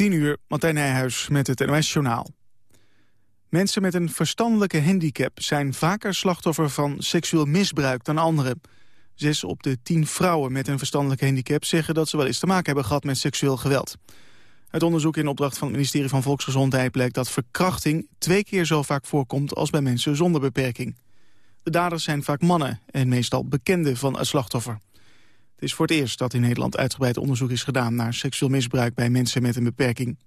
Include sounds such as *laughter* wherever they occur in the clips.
10 uur, Martijn Nijhuis met het NOS-journaal. Mensen met een verstandelijke handicap zijn vaker slachtoffer van seksueel misbruik dan anderen. Zes op de tien vrouwen met een verstandelijke handicap zeggen dat ze wel eens te maken hebben gehad met seksueel geweld. Uit onderzoek in opdracht van het ministerie van Volksgezondheid blijkt dat verkrachting twee keer zo vaak voorkomt als bij mensen zonder beperking. De daders zijn vaak mannen en meestal bekenden van het slachtoffer. Het is voor het eerst dat in Nederland uitgebreid onderzoek is gedaan... naar seksueel misbruik bij mensen met een beperking.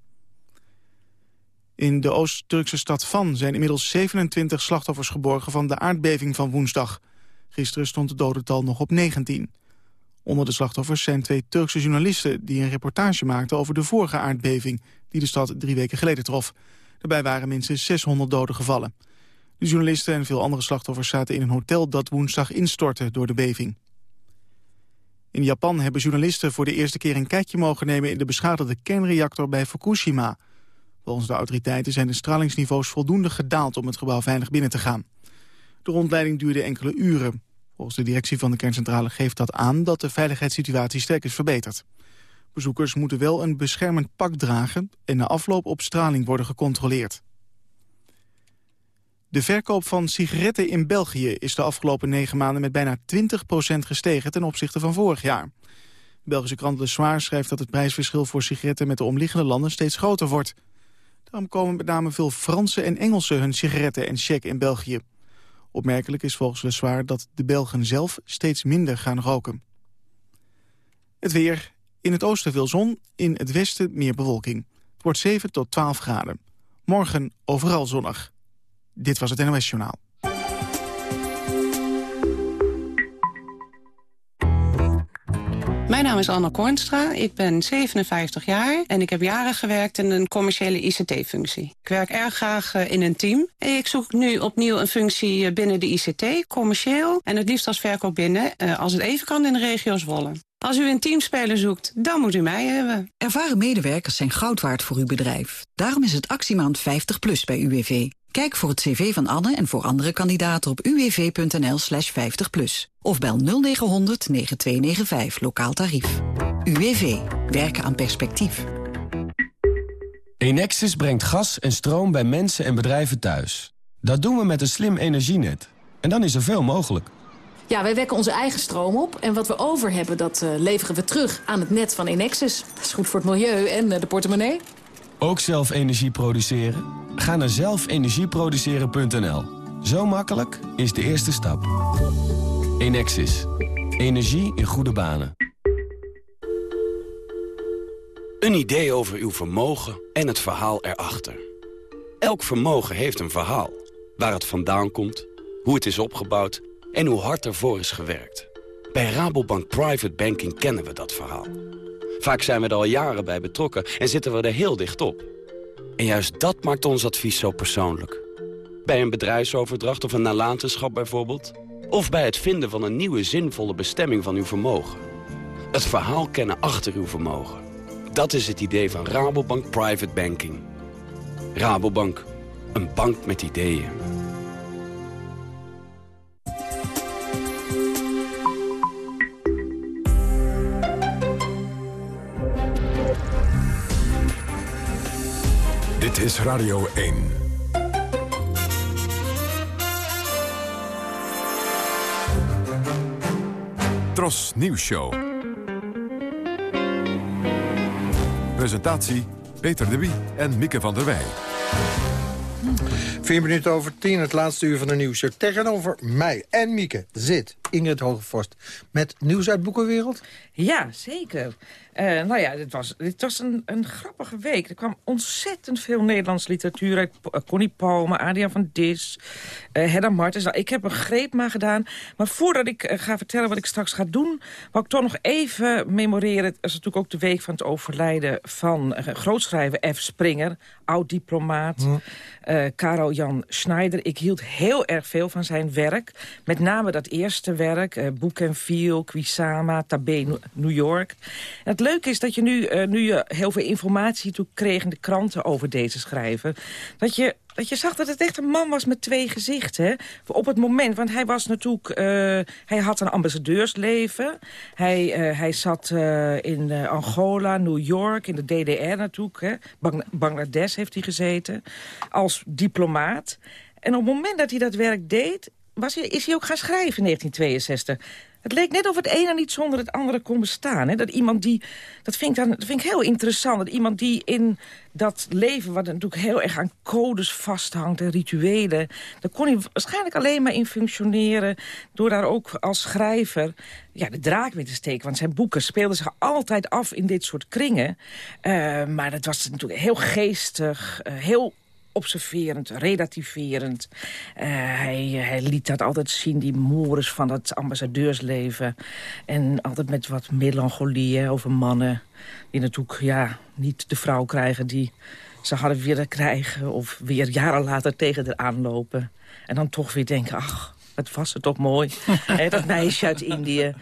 In de Oost-Turkse stad Van zijn inmiddels 27 slachtoffers geborgen... van de aardbeving van woensdag. Gisteren stond het dodental nog op 19. Onder de slachtoffers zijn twee Turkse journalisten... die een reportage maakten over de vorige aardbeving... die de stad drie weken geleden trof. Daarbij waren minstens 600 doden gevallen. De journalisten en veel andere slachtoffers zaten in een hotel... dat woensdag instortte door de beving. In Japan hebben journalisten voor de eerste keer een kijkje mogen nemen... in de beschadigde kernreactor bij Fukushima. Volgens de autoriteiten zijn de stralingsniveaus voldoende gedaald... om het gebouw veilig binnen te gaan. De rondleiding duurde enkele uren. Volgens de directie van de kerncentrale geeft dat aan... dat de veiligheidssituatie sterk is verbeterd. Bezoekers moeten wel een beschermend pak dragen... en na afloop op straling worden gecontroleerd. De verkoop van sigaretten in België is de afgelopen negen maanden met bijna 20% gestegen ten opzichte van vorig jaar. De Belgische krant Le Soir schrijft dat het prijsverschil voor sigaretten met de omliggende landen steeds groter wordt. Daarom komen met name veel Franse en Engelse hun sigaretten en check in België. Opmerkelijk is volgens Le Soir dat de Belgen zelf steeds minder gaan roken. Het weer. In het oosten veel zon, in het westen meer bewolking. Het wordt 7 tot 12 graden. Morgen overal zonnig. Dit was het NOS Journaal. Mijn naam is Anna Kornstra, ik ben 57 jaar en ik heb jaren gewerkt in een commerciële ICT-functie. Ik werk erg graag eh, in een team. Ik zoek nu opnieuw een functie eh, binnen de ICT, commercieel en het liefst als verkoop binnen, eh, als het even kan in de regio Zwolle. Als u een teamspeler zoekt, dan moet u mij hebben. Ervaren medewerkers zijn goud waard voor uw bedrijf. Daarom is het actiemaand 50 plus bij UWV. Kijk voor het cv van Anne en voor andere kandidaten op uwv.nl slash 50 plus. Of bel 0900 9295 lokaal tarief. UWV. Werken aan perspectief. Enexis brengt gas en stroom bij mensen en bedrijven thuis. Dat doen we met een slim energienet. En dan is er veel mogelijk. Ja, wij wekken onze eigen stroom op. En wat we over hebben, dat uh, leveren we terug aan het net van Enexis. Dat is goed voor het milieu en uh, de portemonnee. Ook zelf energie produceren? Ga naar zelfenergieproduceren.nl. Zo makkelijk is de eerste stap. Enexis. Energie in goede banen. Een idee over uw vermogen en het verhaal erachter. Elk vermogen heeft een verhaal. Waar het vandaan komt, hoe het is opgebouwd en hoe hard ervoor is gewerkt. Bij Rabobank Private Banking kennen we dat verhaal. Vaak zijn we er al jaren bij betrokken en zitten we er heel dicht op. En juist dat maakt ons advies zo persoonlijk. Bij een bedrijfsoverdracht of een nalatenschap bijvoorbeeld. Of bij het vinden van een nieuwe zinvolle bestemming van uw vermogen. Het verhaal kennen achter uw vermogen. Dat is het idee van Rabobank Private Banking. Rabobank, een bank met ideeën. Dit is Radio 1. Tros Nieuws Show. Presentatie Peter de Wie en Mieke van der Wij. Vier minuten over tien, het laatste uur van de nieuws. Tegenover mij en Mieke zit Ingrid Hogevorst met nieuws uit Boekenwereld. Ja, zeker. Uh, nou ja, dit was, dit was een, een grappige week. Er kwam ontzettend veel Nederlandse literatuur uit. Uh, Connie Palme, Adriaan van Dis, uh, Hedda Martens. Nou, ik heb een greep maar gedaan. Maar voordat ik ga vertellen wat ik straks ga doen... wou ik toch nog even memoreren. Het is natuurlijk ook de week van het overlijden van grootschrijver F. Springer. Oud-diplomaat. Karel Jan Schneider. Ik hield heel erg veel van zijn werk. Met name dat eerste werk. Uh, Bougainville, Quisama, Tabé, New York. En het leuke is dat je nu, uh, nu je heel veel informatie toe kreeg in de kranten over deze schrijver... dat je dat je zag dat het echt een man was met twee gezichten. Op het moment, want hij was natuurlijk... Uh, hij had een ambassadeursleven. Hij, hij zat in Angola, New York, in de DDR natuurlijk. Hè. Bang Bangladesh heeft hij gezeten. Als diplomaat. En op het moment dat hij dat werk deed... Was hij, is hij ook gaan schrijven in 1962. Het leek net of het ene niet zonder het andere kon bestaan. Hè? Dat iemand die, dat vind, ik dan, dat vind ik heel interessant. Dat iemand die in dat leven, wat natuurlijk heel erg aan codes vasthangt en rituelen... daar kon hij waarschijnlijk alleen maar in functioneren... door daar ook als schrijver ja, de draak mee te steken. Want zijn boeken speelden zich altijd af in dit soort kringen. Uh, maar dat was natuurlijk heel geestig, uh, heel observerend, relativerend. Uh, hij, hij, liet dat altijd zien, die mores van het ambassadeursleven. En altijd met wat melancholie over mannen... die natuurlijk ja, niet de vrouw krijgen die ze hadden willen krijgen... of weer jaren later tegen haar aanlopen. En dan toch weer denken, ach, het was het toch mooi, *laughs* hè, dat meisje uit Indië.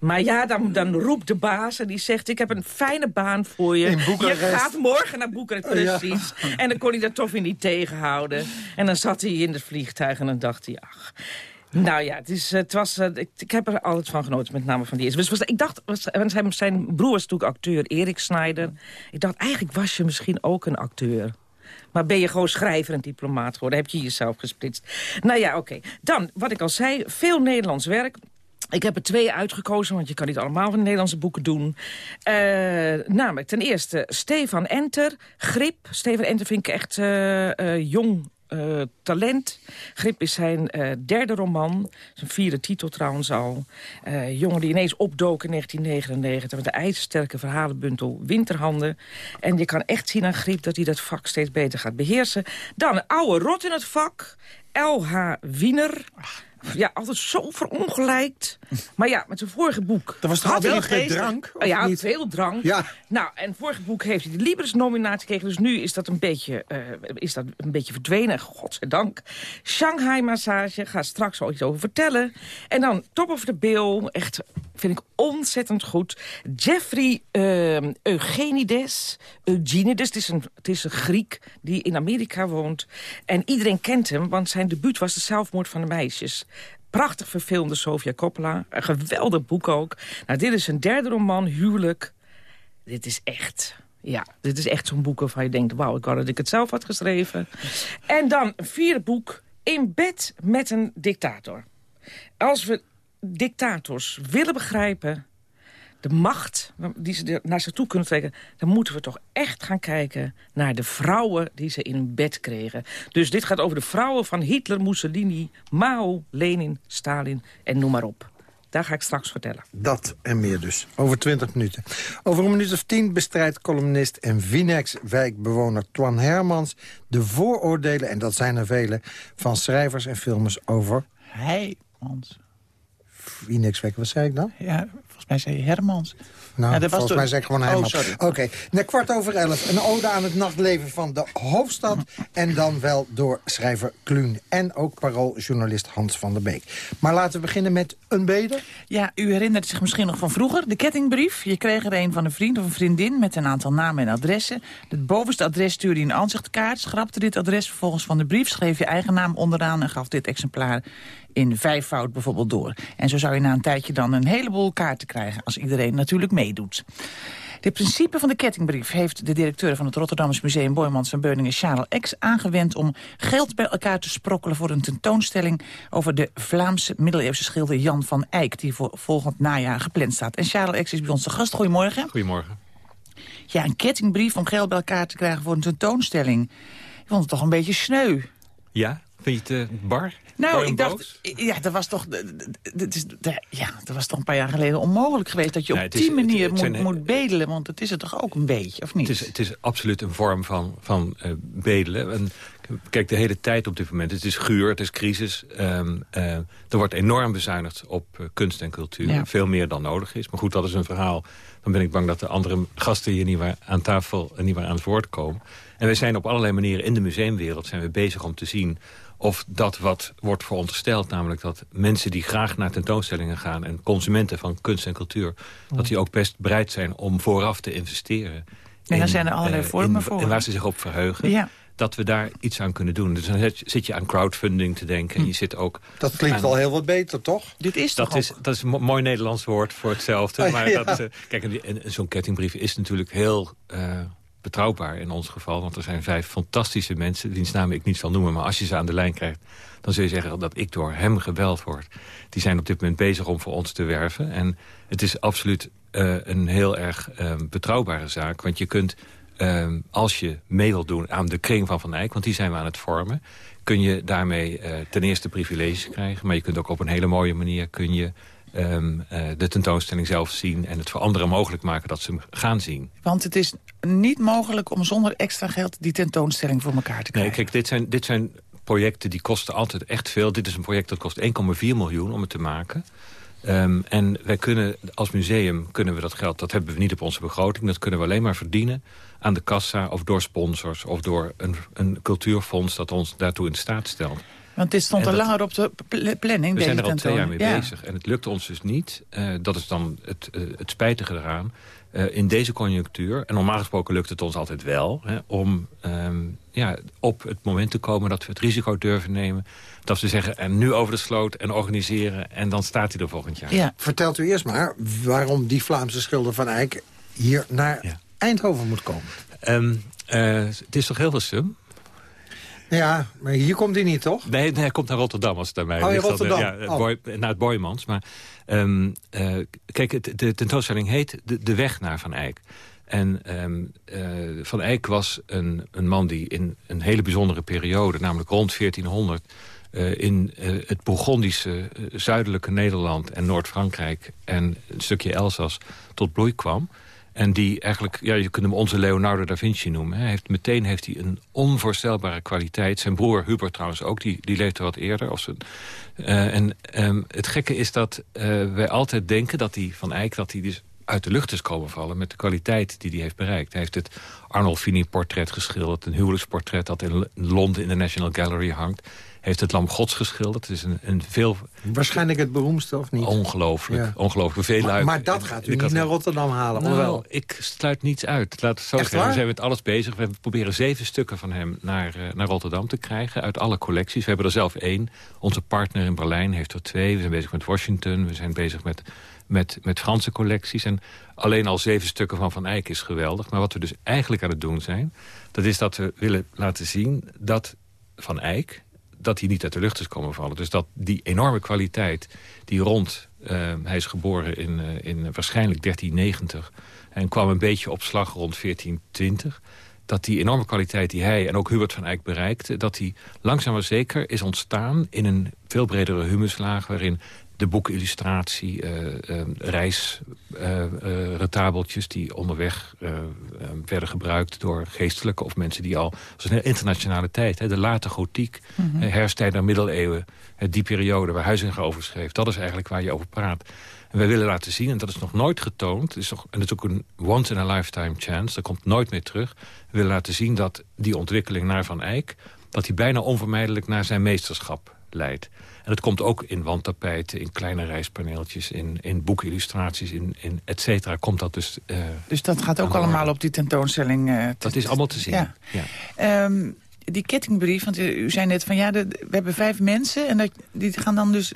Maar ja, dan, dan roept de baas en die zegt... ik heb een fijne baan voor je. Je gaat morgen naar Boekarest, precies. En dan kon hij dat toch weer niet tegenhouden. En dan zat hij in het vliegtuig en dan dacht hij... ach, nou ja, het, is, het was, eh, ik, ik, heb er altijd van genoten, met name van die eerste. Dus was, ik dacht, was, zijn, zijn broer was natuurlijk acteur, Erik Snyder. Ik dacht, eigenlijk was je misschien ook een acteur. Maar ben je gewoon schrijver en diplomaat geworden? Heb je jezelf gesplitst? Nou ja, oké. Dan, wat ik al zei, veel Nederlands werk. Ik heb er twee uitgekozen, want je kan niet allemaal van Nederlandse boeken doen. Uh, namelijk ten eerste Stefan Enter, Grip. Stefan Enter vind ik echt uh, uh, jong uh, talent. Grip is zijn uh, derde roman. Zijn vierde titel trouwens al. Uh, jongen die ineens opdook in 1999... met de ijzersterke verhalenbundel Winterhanden. En je kan echt zien aan Grip dat hij dat vak steeds beter gaat beheersen. Dan een oude rot in het vak. L.H. Wiener ja, altijd zo verongelijkt. Maar ja, met zijn vorige boek... Dat was toch altijd geen drank? Oh, ja, niet? veel drank. Ja. Nou, en het vorige boek heeft hij de Libris-nominatie gekregen. Dus nu is dat een beetje, uh, is dat een beetje verdwenen. Godzijdank. Shanghai-massage, ga straks al iets over vertellen. En dan Top of the Bill, echt vind ik ontzettend goed. Jeffrey uh, Eugenides. Eugenides, het is, een, het is een Griek die in Amerika woont. En iedereen kent hem, want zijn debuut was de zelfmoord van de meisjes. Prachtig verfilmde Sofia Coppola. Een geweldig boek ook. Nou, dit is een derde roman, Huwelijk. Dit is echt... Ja, dit is echt zo'n boek waarvan je denkt... wauw, ik wou dat ik het zelf had geschreven. En dan een vierde boek, In bed met een dictator. Als we dictators willen begrijpen de macht die ze naar zich toe kunnen trekken... dan moeten we toch echt gaan kijken naar de vrouwen die ze in bed kregen. Dus dit gaat over de vrouwen van Hitler, Mussolini, Mao, Lenin, Stalin en noem maar op. Daar ga ik straks vertellen. Dat en meer dus. Over 20 minuten. Over een minuut of tien bestrijdt columnist en Vinex-wijkbewoner Twan Hermans... de vooroordelen, en dat zijn er vele, van schrijvers en filmers over... Heijmans. Vinex-wijk, wat zei ik dan? Ja, volgens mij zei je Hermans. Nou, ja, volgens mij zeg ik gewoon helemaal. Oh, Oké, okay. na kwart over elf. Een ode aan het nachtleven van de hoofdstad. En dan wel door schrijver Kluun. En ook parooljournalist Hans van der Beek. Maar laten we beginnen met een bede. Ja, u herinnert zich misschien nog van vroeger. De kettingbrief. Je kreeg er een van een vriend of een vriendin met een aantal namen en adressen. Het bovenste adres stuurde je een aanzichtkaart. Schrapte dit adres vervolgens van de brief. Schreef je eigen naam onderaan en gaf dit exemplaar in vijfvoud bijvoorbeeld door. En zo zou je na een tijdje dan een heleboel kaarten krijgen... als iedereen natuurlijk meedoet. Dit principe van de kettingbrief heeft de directeur van het Rotterdamse Museum Boymans en Beuningen Charles X aangewend om geld bij elkaar te sprokkelen voor een tentoonstelling over de Vlaamse middeleeuwse schilder Jan van Eyck die voor volgend najaar gepland staat. En Charles X is bij ons de gast. Goedemorgen. Goedemorgen. Ja, een kettingbrief om geld bij elkaar te krijgen voor een tentoonstelling. Ik vond het toch een beetje sneu. Ja, je uh, bar? Nou, ik dacht, ja, dat was toch, dat is, ja, dat was toch een paar jaar geleden onmogelijk geweest dat je op die manier moet, moet bedelen, want het is het toch ook een beetje, of niet? Het is, het is absoluut een vorm van, van uh, bedelen. En Kijk, de hele tijd op dit moment. Het is guur, het is crisis. Um, uh, er wordt enorm bezuinigd op uh, kunst en cultuur. Ja. Veel meer dan nodig is. Maar goed, dat is een verhaal. Dan ben ik bang dat de andere gasten hier niet meer aan tafel niet meer aan het woord komen. En wij zijn op allerlei manieren in de museumwereld zijn we bezig om te zien of dat wat wordt verondersteld, namelijk dat mensen die graag naar tentoonstellingen gaan... en consumenten van kunst en cultuur, dat die ook best bereid zijn om vooraf te investeren. En daar zijn er allerlei vormen in, voor. En waar ze zich op verheugen. Ja dat we daar iets aan kunnen doen. Dus dan zit je aan crowdfunding te denken. Hm. Je zit ook dat klinkt aan... wel heel wat beter, toch? Dit is dat toch is, Dat is een mooi Nederlands woord voor hetzelfde. *laughs* Maar ja. dat, uh, kijk, zo'n kettingbrief is natuurlijk heel uh, betrouwbaar in ons geval. Want er zijn vijf fantastische mensen, wiens namen ik niet zal noemen. Maar als je ze aan de lijn krijgt, dan zul je zeggen dat ik door hem gebeld word. Die zijn op dit moment bezig om voor ons te werven. En het is absoluut uh, een heel erg betrouwbare zaak. Want je kunt Um, als je mee wilt doen aan de kring van Van Eyck... want die zijn we aan het vormen... kun je daarmee uh, ten eerste privileges krijgen... maar je kunt ook op een hele mooie manier... kun je um, uh, de tentoonstelling zelf zien... en het voor anderen mogelijk maken dat ze hem gaan zien. Want het is niet mogelijk om zonder extra geld... die tentoonstelling voor elkaar te krijgen. Nee, kijk, dit zijn, dit zijn projecten die kosten altijd echt veel. Dit is een project dat kost 1,4 miljoen om het te maken... Um, en wij kunnen als museum kunnen we dat geld, dat hebben we niet op onze begroting. Dat kunnen we alleen maar verdienen aan de kassa of door sponsors of door een, een cultuurfonds dat ons daartoe in staat stelt. Want dit stond En al dat- langer op de pl- planning. We zijn er al twee jaar mee Ja. bezig en het lukt ons dus niet. Eh, dat is dan het, eh, het spijtige eraan. Eh, in deze conjunctuur, en normaal gesproken lukt het ons altijd wel... Hè, om ehm, ja, op het moment te komen dat we het risico durven nemen... dat we zeggen, en nu over de sloot en organiseren... en dan staat hij er volgend jaar. Ja. Vertelt u eerst maar waarom die Vlaamse schilder van Eyck... hier naar Ja. Eindhoven moet komen. Ehm, eh, het is toch heel veel sum? Ja, maar hier komt hij niet, toch? Nee, nee, hij komt naar Rotterdam als het mij Oh, ligt. Dan, Rotterdam. Ja, Oh. Boy- naar het Boymans. Maar ehm, eh, kijk, de tentoonstelling heet de, de Weg naar Van Eyck. En ehm, eh, Van Eyck was een, een man die in een hele bijzondere periode... namelijk rond 1400... eh, in het Bourgondische zuidelijke Nederland en Noord-Frankrijk... en een stukje Elzas tot bloei kwam. En die eigenlijk, ja, je kunt hem onze Leonardo da Vinci noemen. Heeft, meteen heeft hij een onvoorstelbare kwaliteit. Zijn broer Hubert trouwens ook, die, die leefde wat eerder. Of zijn, eh, en ehm, het gekke is dat eh, wij altijd denken dat hij van Eyck... dat hij dus uit de lucht is komen vallen met de kwaliteit die hij heeft bereikt. Hij heeft het Arnolfini-portret geschilderd. Een huwelijksportret dat in Londen in de National Gallery hangt. Heeft het Lam Gods geschilderd. Het is een, een veel... Waarschijnlijk het beroemdste, of niet? Ongelooflijk. Ja. Ongelooflijk. Veel Maar, uit- maar dat gaat u niet naar Rotterdam halen, nou, wel? ik sluit niets uit. Laat het zo Echt zeggen. waar? We zijn met alles bezig. We proberen zeven stukken van hem naar, eh, naar Rotterdam te krijgen. Uit alle collecties. We hebben er zelf één. Onze partner in Berlijn heeft er twee. We zijn bezig met Washington. We zijn bezig met, met, met Franse collecties. En alleen al zeven stukken van Van Eyck is geweldig. Maar wat we dus eigenlijk aan het doen zijn... dat is dat we willen laten zien dat Van Eyck dat hij niet uit de lucht is komen vallen. Dus dat die enorme kwaliteit die rond... eh, hij is geboren in, eh, in waarschijnlijk 1390... en kwam een beetje op slag rond 1420... dat die enorme kwaliteit die hij en ook Hubert van Eyck bereikte... dat die langzaam maar zeker is ontstaan in een veel bredere humuslaag... waarin de boekillustratie, eh reisretabeltjes die onderweg eh, eh, werden gebruikt door geestelijken of mensen die al... Dat is een internationale tijd, hè, de late gotiek, eh, herfsttijd naar middeleeuwen... eh, die periode waar Huizinga over schreef, dat is eigenlijk waar je over praat. En wij willen laten zien, en dat is nog nooit getoond... Het is nog, en dat is ook een once-in-a-lifetime chance, dat komt nooit meer terug... we willen laten zien dat die ontwikkeling naar Van Eyck... dat die bijna onvermijdelijk naar zijn meesterschap leidt. En dat komt ook in wandtapijten, in kleine reispaneeltjes... in, in boekillustraties, in, in et cetera, komt dat dus... eh, Dus dat gaat ook allemaal op die tentoonstelling. te- Dat is allemaal te zien. Ja. Ja. Ehm, die kettingbrief, want u, u zei net van ja, de- we hebben vijf mensen... en dat, die gaan dan dus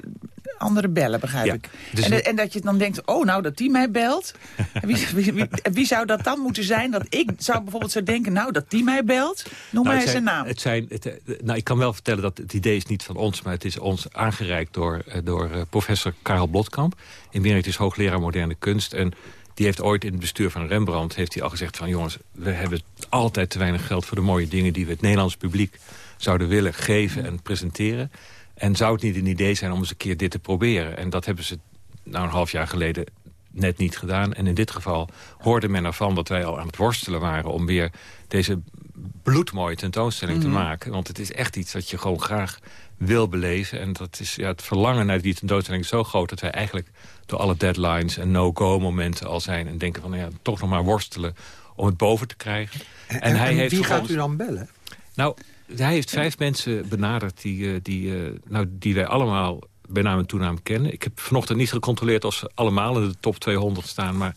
andere bellen, begrijp Ja, ik. dus en, en dat je dan denkt, oh nou, dat die mij belt. En wie, *laughs* wie, wie, wie zou dat dan moeten zijn? Dat ik zou bijvoorbeeld zo denken, nou, dat die mij belt. Noem maar Nou, eens het een zijn- naam. Het zijn, het, eh, nou, ik kan wel vertellen dat het idee is niet van ons... maar het is ons aangereikt door, eh, door eh, professor Karel Blotkamp... emeritus hoogleraar moderne kunst... en die heeft ooit in het bestuur van Rembrandt heeft hij al gezegd van... jongens, we hebben altijd te weinig geld voor de mooie dingen... die we het Nederlands publiek zouden willen geven en presenteren. En zou het niet een idee zijn om eens een keer dit te proberen? En dat hebben ze nou een half jaar geleden net niet gedaan. En in dit geval hoorde men ervan dat wij al aan het worstelen waren... om weer deze bloedmooie tentoonstelling te Mhm. maken. Want het is echt iets wat je gewoon graag wil beleven. En dat is, ja, het verlangen naar die tentoonstelling zo groot... dat wij eigenlijk door alle deadlines en no-go momenten al zijn... en denken van, ja, toch nog maar worstelen om het boven te krijgen. En, en wie gaat u dan bellen? nou, hij heeft vijf mensen benaderd die, eh, die, eh, nou, die wij allemaal bij naam en toenaam kennen. Ik heb vanochtend niet gecontroleerd of ze allemaal in de top 200 staan. Maar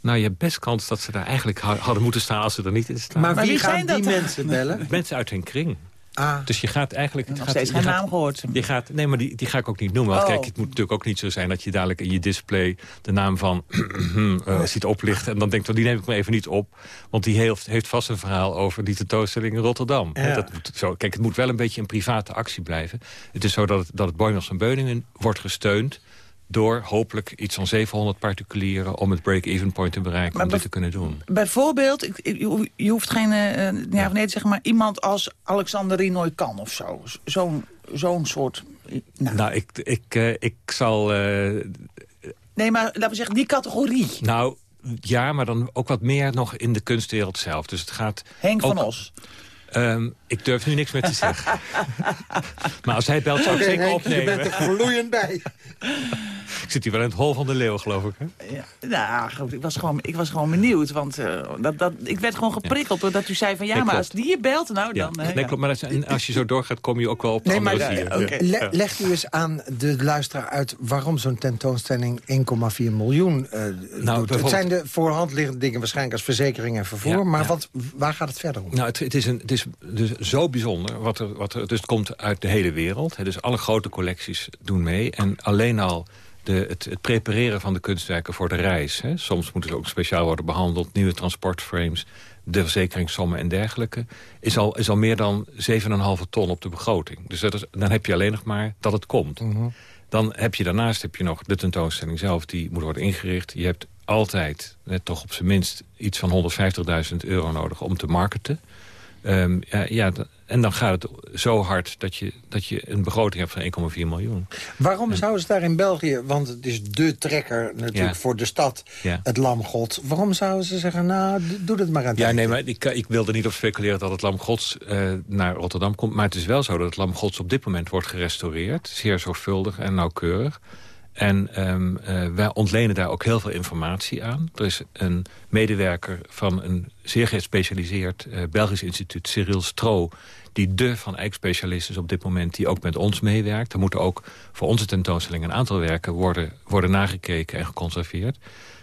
nou, je hebt best kans dat ze daar eigenlijk ha- hadden moeten staan als ze er niet in staan. Maar, wie, gaan die mensen bellen? *laughs* Mensen uit hun kring. Ah. Dus je gaat eigenlijk... Nog gaat- steeds je geen gaat- naam gehoord. Die gaat, nee, maar die, die ga ik ook niet noemen. Want Oh. kijk, het moet natuurlijk ook niet zo zijn dat je dadelijk in je display de naam van *clears throat* eh, ziet oplichten. En dan denkt, oh, die neem ik me even niet op. Want die heeft, heeft vast een verhaal over die tentoonstelling in Rotterdam. Ja. Dat moet zo, kijk, het moet wel een beetje een private actie blijven. Het is zo dat het, dat het Boymans van Beuningen wordt gesteund door hopelijk iets van 700 particulieren... om het break-even point te bereiken, Maar om dit te kunnen doen. Bijvoorbeeld, je- hoeft geen eh, eh, ja nee te zeggen... maar iemand als Alexander Rinoy kan of zo. Zo'n zo'n soort... Nou, Nou, ik, ik, eh, ik zal... eh, nee, maar laten we zeggen, die categorie. Nou, ja, maar dan ook wat meer nog in de kunstwereld zelf. Dus het gaat... Henk van Os. Ehm, ik durf nu niks meer te zeggen. maar als hij belt, zou ik zeker Henk, je opnemen. bent er gloeiend bij. Ik zit hier wel in het hol van de leeuw, geloof ik. Hè? Ja, nou, goed, ik was gewoon, ik was gewoon benieuwd. Want eh, dat, dat, ik werd gewoon geprikkeld doordat u zei van... ja, Nee, maar klopt. als die je belt, nou Ja, dan... eh, nee, ja. klopt, maar en als je zo doorgaat, kom je ook wel op Nee, andere maar. Ja. Le- Ja. legt u eens aan de luisteraar uit waarom zo'n tentoonstelling 1,4 miljoen eh, doet. Het zijn de voorhand liggende dingen waarschijnlijk als verzekering en vervoer. Ja, maar ja. Wat, waar gaat het verder om? Nou, het, het is, een, het is dus zo bijzonder. Wat er, wat er, dus het komt uit de hele wereld. Hè, dus alle grote collecties doen mee. En alleen al de, het, het prepareren van de kunstwerken voor de reis. Hè. Soms moeten ze ook speciaal worden behandeld. Nieuwe transportframes, de verzekeringssommen en dergelijke. Is al, is al meer dan 7,5 ton op de begroting. Dus dat is, dan heb je alleen nog maar dat het komt. Dan heb je daarnaast heb je nog de tentoonstelling zelf. Die moet worden ingericht. Je hebt altijd, net toch op zijn minst, iets van 150.000 euro nodig om te marketen. Ehm, ja, en dan gaat het zo hard dat je, dat je een begroting hebt van 1,4 miljoen. Waarom zouden ze daar in België, want het is de trekker natuurlijk Ja. voor de stad, Ja. het lamgod. Waarom zouden ze zeggen, nou, doe dat maar aan Ja, nee, maar ik, ik wil er niet op speculeren dat het Lam Gods eh, naar Rotterdam komt. Maar het is wel zo dat het Lam Gods op dit moment wordt gerestaureerd. Zeer zorgvuldig en nauwkeurig. En ehm, eh, wij ontlenen daar ook heel veel informatie aan. Er is een medewerker van een zeer gespecialiseerd eh, Belgisch instituut, Cyril Stro... die de Van Eyck specialist is op dit moment, die ook met ons meewerkt. Er moeten ook voor onze tentoonstelling een aantal werken worden, worden nagekeken en geconserveerd.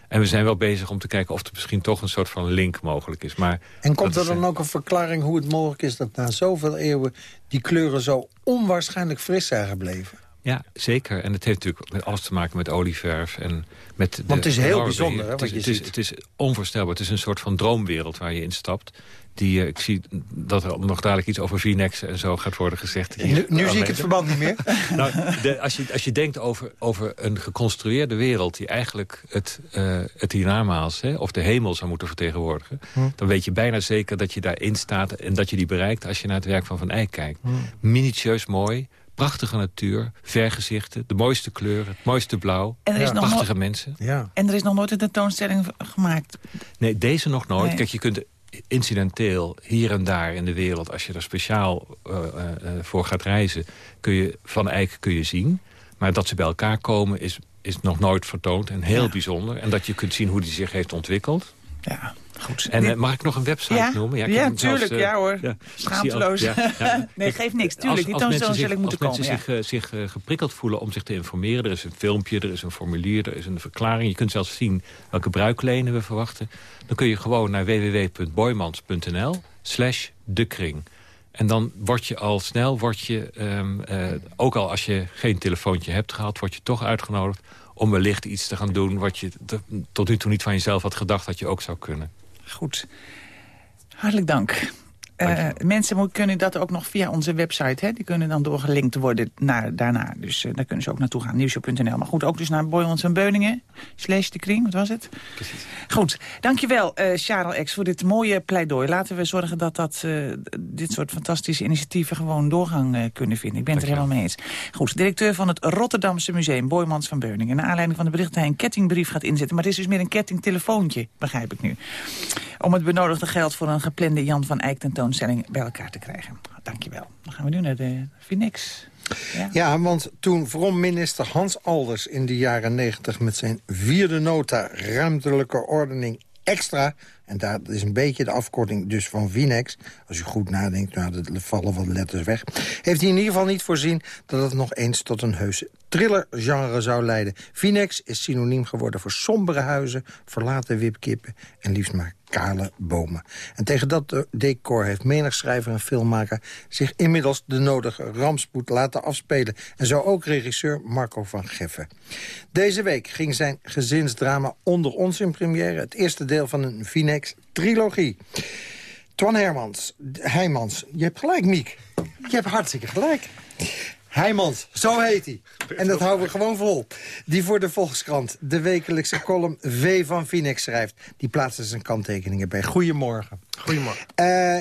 En we zijn wel bezig om te kijken of er misschien toch een soort van link mogelijk is. Maar En komt er is, dan ook een verklaring hoe het mogelijk is... dat na zoveel eeuwen die kleuren zo onwaarschijnlijk fris zijn gebleven? Ja, zeker. En het heeft natuurlijk met alles te maken met olieverf. En met de Want het is heel bijzonder, hè, het, is, je het, is, het is onvoorstelbaar. Het is een soort van droomwereld waar je instapt. Die, eh, ik zie dat er nog dadelijk iets over V-Nex en zo gaat worden gezegd. hier Nu, nu zie ik het verband niet meer. *laughs* Nou, de, als, je, als je denkt over, over een geconstrueerde wereld... die eigenlijk het, eh het hiernamaals hè, of de hemel zou moeten vertegenwoordigen... Hm. dan weet je bijna zeker dat je daarin staat... en dat je die bereikt als je naar het werk van Van Eyck kijkt. Hm. Minutieus mooi, prachtige natuur, vergezichten... de mooiste kleuren, het mooiste blauw, En er is nog prachtige mensen. Ja. En er is nog nooit een tentoonstelling gemaakt. Nee, deze nog nooit. Nee. Kijk, je kunt incidenteel hier en daar in de wereld... als je er speciaal eh, eh, eh, voor gaat reizen... kun je Van Eyck kun je zien. Maar dat ze bij elkaar komen is, is nog nooit vertoond. En heel Ja. bijzonder. En dat je kunt zien hoe die zich heeft ontwikkeld. Ja, goed. En Dit- eh, mag ik nog een website ja, noemen? ja, tuurlijk. zelfs, eh, ja hoor. ja, Schaamteloos. *laughs* nee, geeft niks. Tuurlijk, die Als- als mensen zich- moeten als komen. mensen ja. zich, eh, zich geprikkeld voelen om zich te informeren... er is een filmpje, er is een formulier, er is een verklaring. Je kunt zelfs zien welke bruiklenen we verwachten. Dan kun je gewoon naar www.boymans.nl slash de kring. En dan word je al snel, word je, ehm, eh, ook al als je geen telefoontje hebt gehad... word je toch uitgenodigd om wellicht iets te gaan doen... wat je tot nu toe niet van jezelf had gedacht dat je ook zou kunnen. Goed. Hartelijk dank. Eh, mensen kunnen dat ook nog via onze website. Hè? Die kunnen dan doorgelinkt worden naar, daarna. Dus eh, daar kunnen ze ook naartoe gaan. Nieuwshow.nl. Maar goed, ook dus naar Boymans en Beuningen. Slash de kring, wat was het? Precies. Goed, dankjewel eh Charles X voor dit mooie pleidooi. Laten we zorgen dat, dat dit soort fantastische initiatieven gewoon doorgang kunnen vinden. Ik ben het er helemaal mee eens. Goed, directeur van het Rotterdamse Museum, Boymans van Beuningen. Naar aanleiding van de bericht dat hij een kettingbrief gaat inzetten. Maar het is dus meer een kettingtelefoontje, begrijp ik nu. Om het benodigde geld voor een geplande Jan van Eyck tentoonstelling bij elkaar te krijgen. Dankjewel. Dan gaan we nu naar de Phoenix. Ja. want toen VROM-minister Hans Alders in de jaren 90 met zijn vierde nota ruimtelijke ordening extra... en dat is een beetje de afkorting dus van Vinex... als u goed nadenkt, nou, er vallen wat letters weg... heeft hij in ieder geval niet voorzien dat het nog eens tot een heuse thrillergenre zou leiden. Vinex is synoniem geworden voor sombere huizen, verlaten wipkippen... en liefst maar kale bomen. En tegen dat decor heeft menig schrijver en filmmaker... zich inmiddels de nodige rampspoed laten afspelen. En zo ook regisseur Marco van Geffen. Deze week ging zijn gezinsdrama Onder ons in première... het eerste deel van een Vinex-trilogie. Twan Hermans, Heijmans, je hebt gelijk, Miek. Je hebt hartstikke gelijk. Heijmans, zo heet hij. En dat houden we gewoon vol. Die voor de Volkskrant de wekelijkse column V van Phoenix schrijft. Die plaatst zijn kanttekeningen bij. Goedemorgen. Goedemorgen. Uh,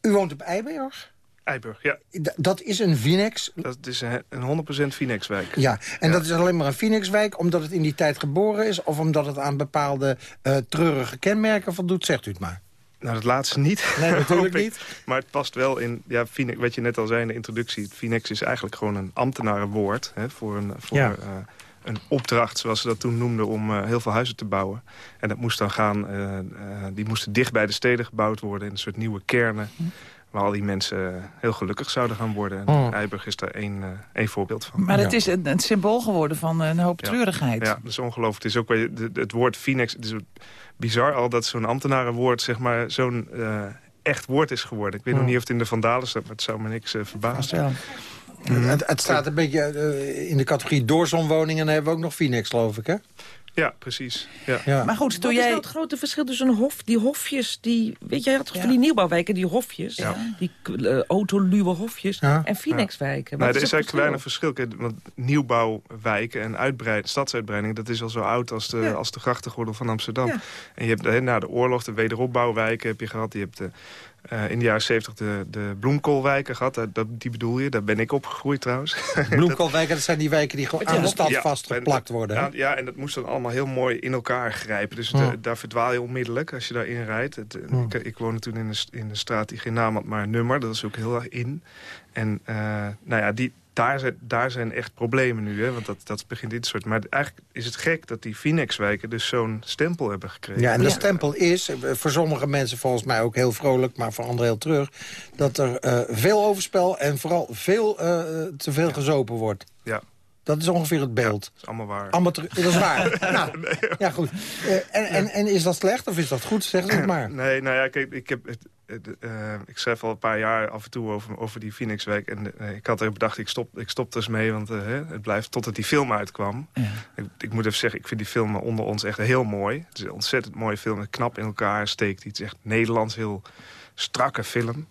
u woont op Eiburg? Eiburg, ja. dat is een Phoenix? Dat is een, een 100% Phoenix-wijk. Ja, en dat is alleen maar een Phoenix-wijk omdat het in die tijd geboren is... of omdat het aan bepaalde uh, treurige kenmerken voldoet? Zegt u het maar. Nou, dat laatste niet. Nee, *laughs* natuurlijk niet. Maar het past wel in, ja, Phoenix, wat je net al zei in de introductie... Phoenix is eigenlijk gewoon een ambtenarenwoord hè, voor, een, voor uh, een opdracht, zoals ze dat toen noemden... om uh, heel veel huizen te bouwen. En dat moest dan gaan, uh, die moesten dicht bij de steden gebouwd worden... in een soort nieuwe kernen... Hm waar al die mensen heel gelukkig zouden gaan worden. En oh. Eiburg is daar één, uh, één voorbeeld van. Maar het is een, een, symbool geworden van een hoop treurigheid. Ja, dat is ongelooflijk. Het is ook het, het woord Phoenix. Het is bizar al dat zo'n ambtenarenwoord zeg maar zo'n uh, echt woord is geworden. Ik weet nog niet of het in de Vandalen staat, maar het zou me niks uh, verbazen. Ja. Mm. Het, het, staat een beetje in de categorie doorzonwoningen. Dan hebben we ook nog Phoenix, geloof ik, hè? Ja, precies. Ja. ja. Maar goed, toen Wat jij... is nou het grote verschil tussen een hof, die hofjes, die, weet je, had toch van die nieuwbouwwijken, die hofjes, ja. die uh, autoluwe hofjes, en Phoenixwijken. Nou, er is eigenlijk weinig verschil. Want nieuwbouwwijken en uitbreid, stadsuitbreiding, dat is al zo oud als de, als de grachtengordel van Amsterdam. En je hebt na de oorlog de wederopbouwwijken heb je gehad, je hebt de uh, in de jaren 70 de, de bloemkoolwijken gehad. Dat, die bedoel je, daar ben ik opgegroeid trouwens. *laughs* Bloemkoolwijken, dat zijn die wijken die gewoon aan de stad vastgeplakt worden. Ja, ja, en dat moest dan allemaal heel mooi in elkaar grijpen. Dus de, daar verdwaal je onmiddellijk als je daarin rijdt. Het, ik, ik, woonde toen in de, in de straat die geen naam had, maar een nummer. Dat is ook heel erg in. En uh, nou ja, die, daar zijn, daar zijn echt problemen nu. Hè? Want dat, dat begint dit soort. Maar eigenlijk is het gek dat die Phoenix-wijken dus zo'n stempel hebben gekregen. Ja, en de stempel is, eh, voor sommige mensen volgens mij ook heel vrolijk... maar voor anderen heel terug, dat er uh, veel overspel... en vooral veel uh, te veel ja. gezopen wordt. Ja. Dat is ongeveer het beeld. Ja, dat is allemaal waar. Amateur, dat is waar. *laughs* nou, nee, ja, goed. Uh, en, en, en is dat slecht of is dat goed? Zeg het *clears throat* maar. Nee, nou ja, kijk, ik heb... Uh, ik schrijf al een paar jaar af en toe over, over die Phoenixweek. En uh, ik had er bedacht, ik stop, ik stop dus mee. Want uh, het blijft totdat die film uitkwam. Ja. Ik, ik, moet even zeggen, ik vind die film onder ons echt heel mooi. Het is een ontzettend mooie film. Knap in elkaar steekt. Het is echt Nederlands heel strakke film.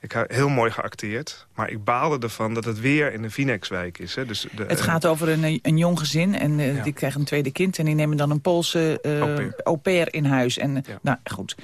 Ik heb heel mooi geacteerd. Maar ik baalde ervan dat het weer in de Phoenixwijk is. Hè. Dus de, het gaat over een, een jong gezin en uh, ja. die krijgen een tweede kind... en die nemen dan een Poolse uh, au pair in huis. En, ja. Nou, goed.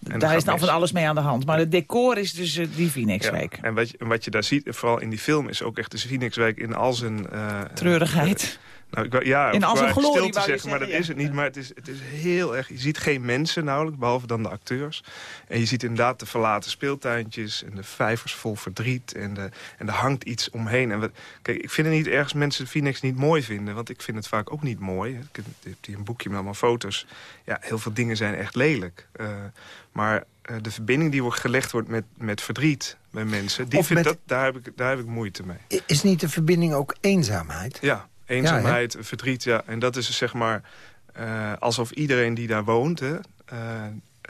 Daar is nou van alles mee aan de hand. Maar het decor is dus uh, die Phoenixwijk. Ja, en, wat je, wat je daar ziet, vooral in die film... is ook echt de Phoenixwijk in al zijn... Uh, Treurigheid. Nou, ik, ja, in al zijn glorie, te zeggen, maar dat is het niet. Maar het is, het is heel erg... Je ziet geen mensen nauwelijks, behalve dan de acteurs. En je ziet inderdaad de verlaten speeltuintjes... en de vijvers vol verdriet. En, de, en er hangt iets omheen. En wat, kijk, ik vind het niet ergens mensen Phoenix niet mooi vinden. Want ik vind het vaak ook niet mooi. Ik heb, ik heb hier een boekje met allemaal foto's. Ja, heel veel dingen zijn echt lelijk. Uh, maar uh, de verbinding die wordt gelegd wordt met, met verdriet bij mensen... Die vind, met... dat, daar, heb ik, daar heb ik moeite mee. Is niet de verbinding ook eenzaamheid? Ja, eenzaamheid, ja, verdriet, ja. En dat is zeg maar uh, alsof iedereen die daar woont... Hè, uh,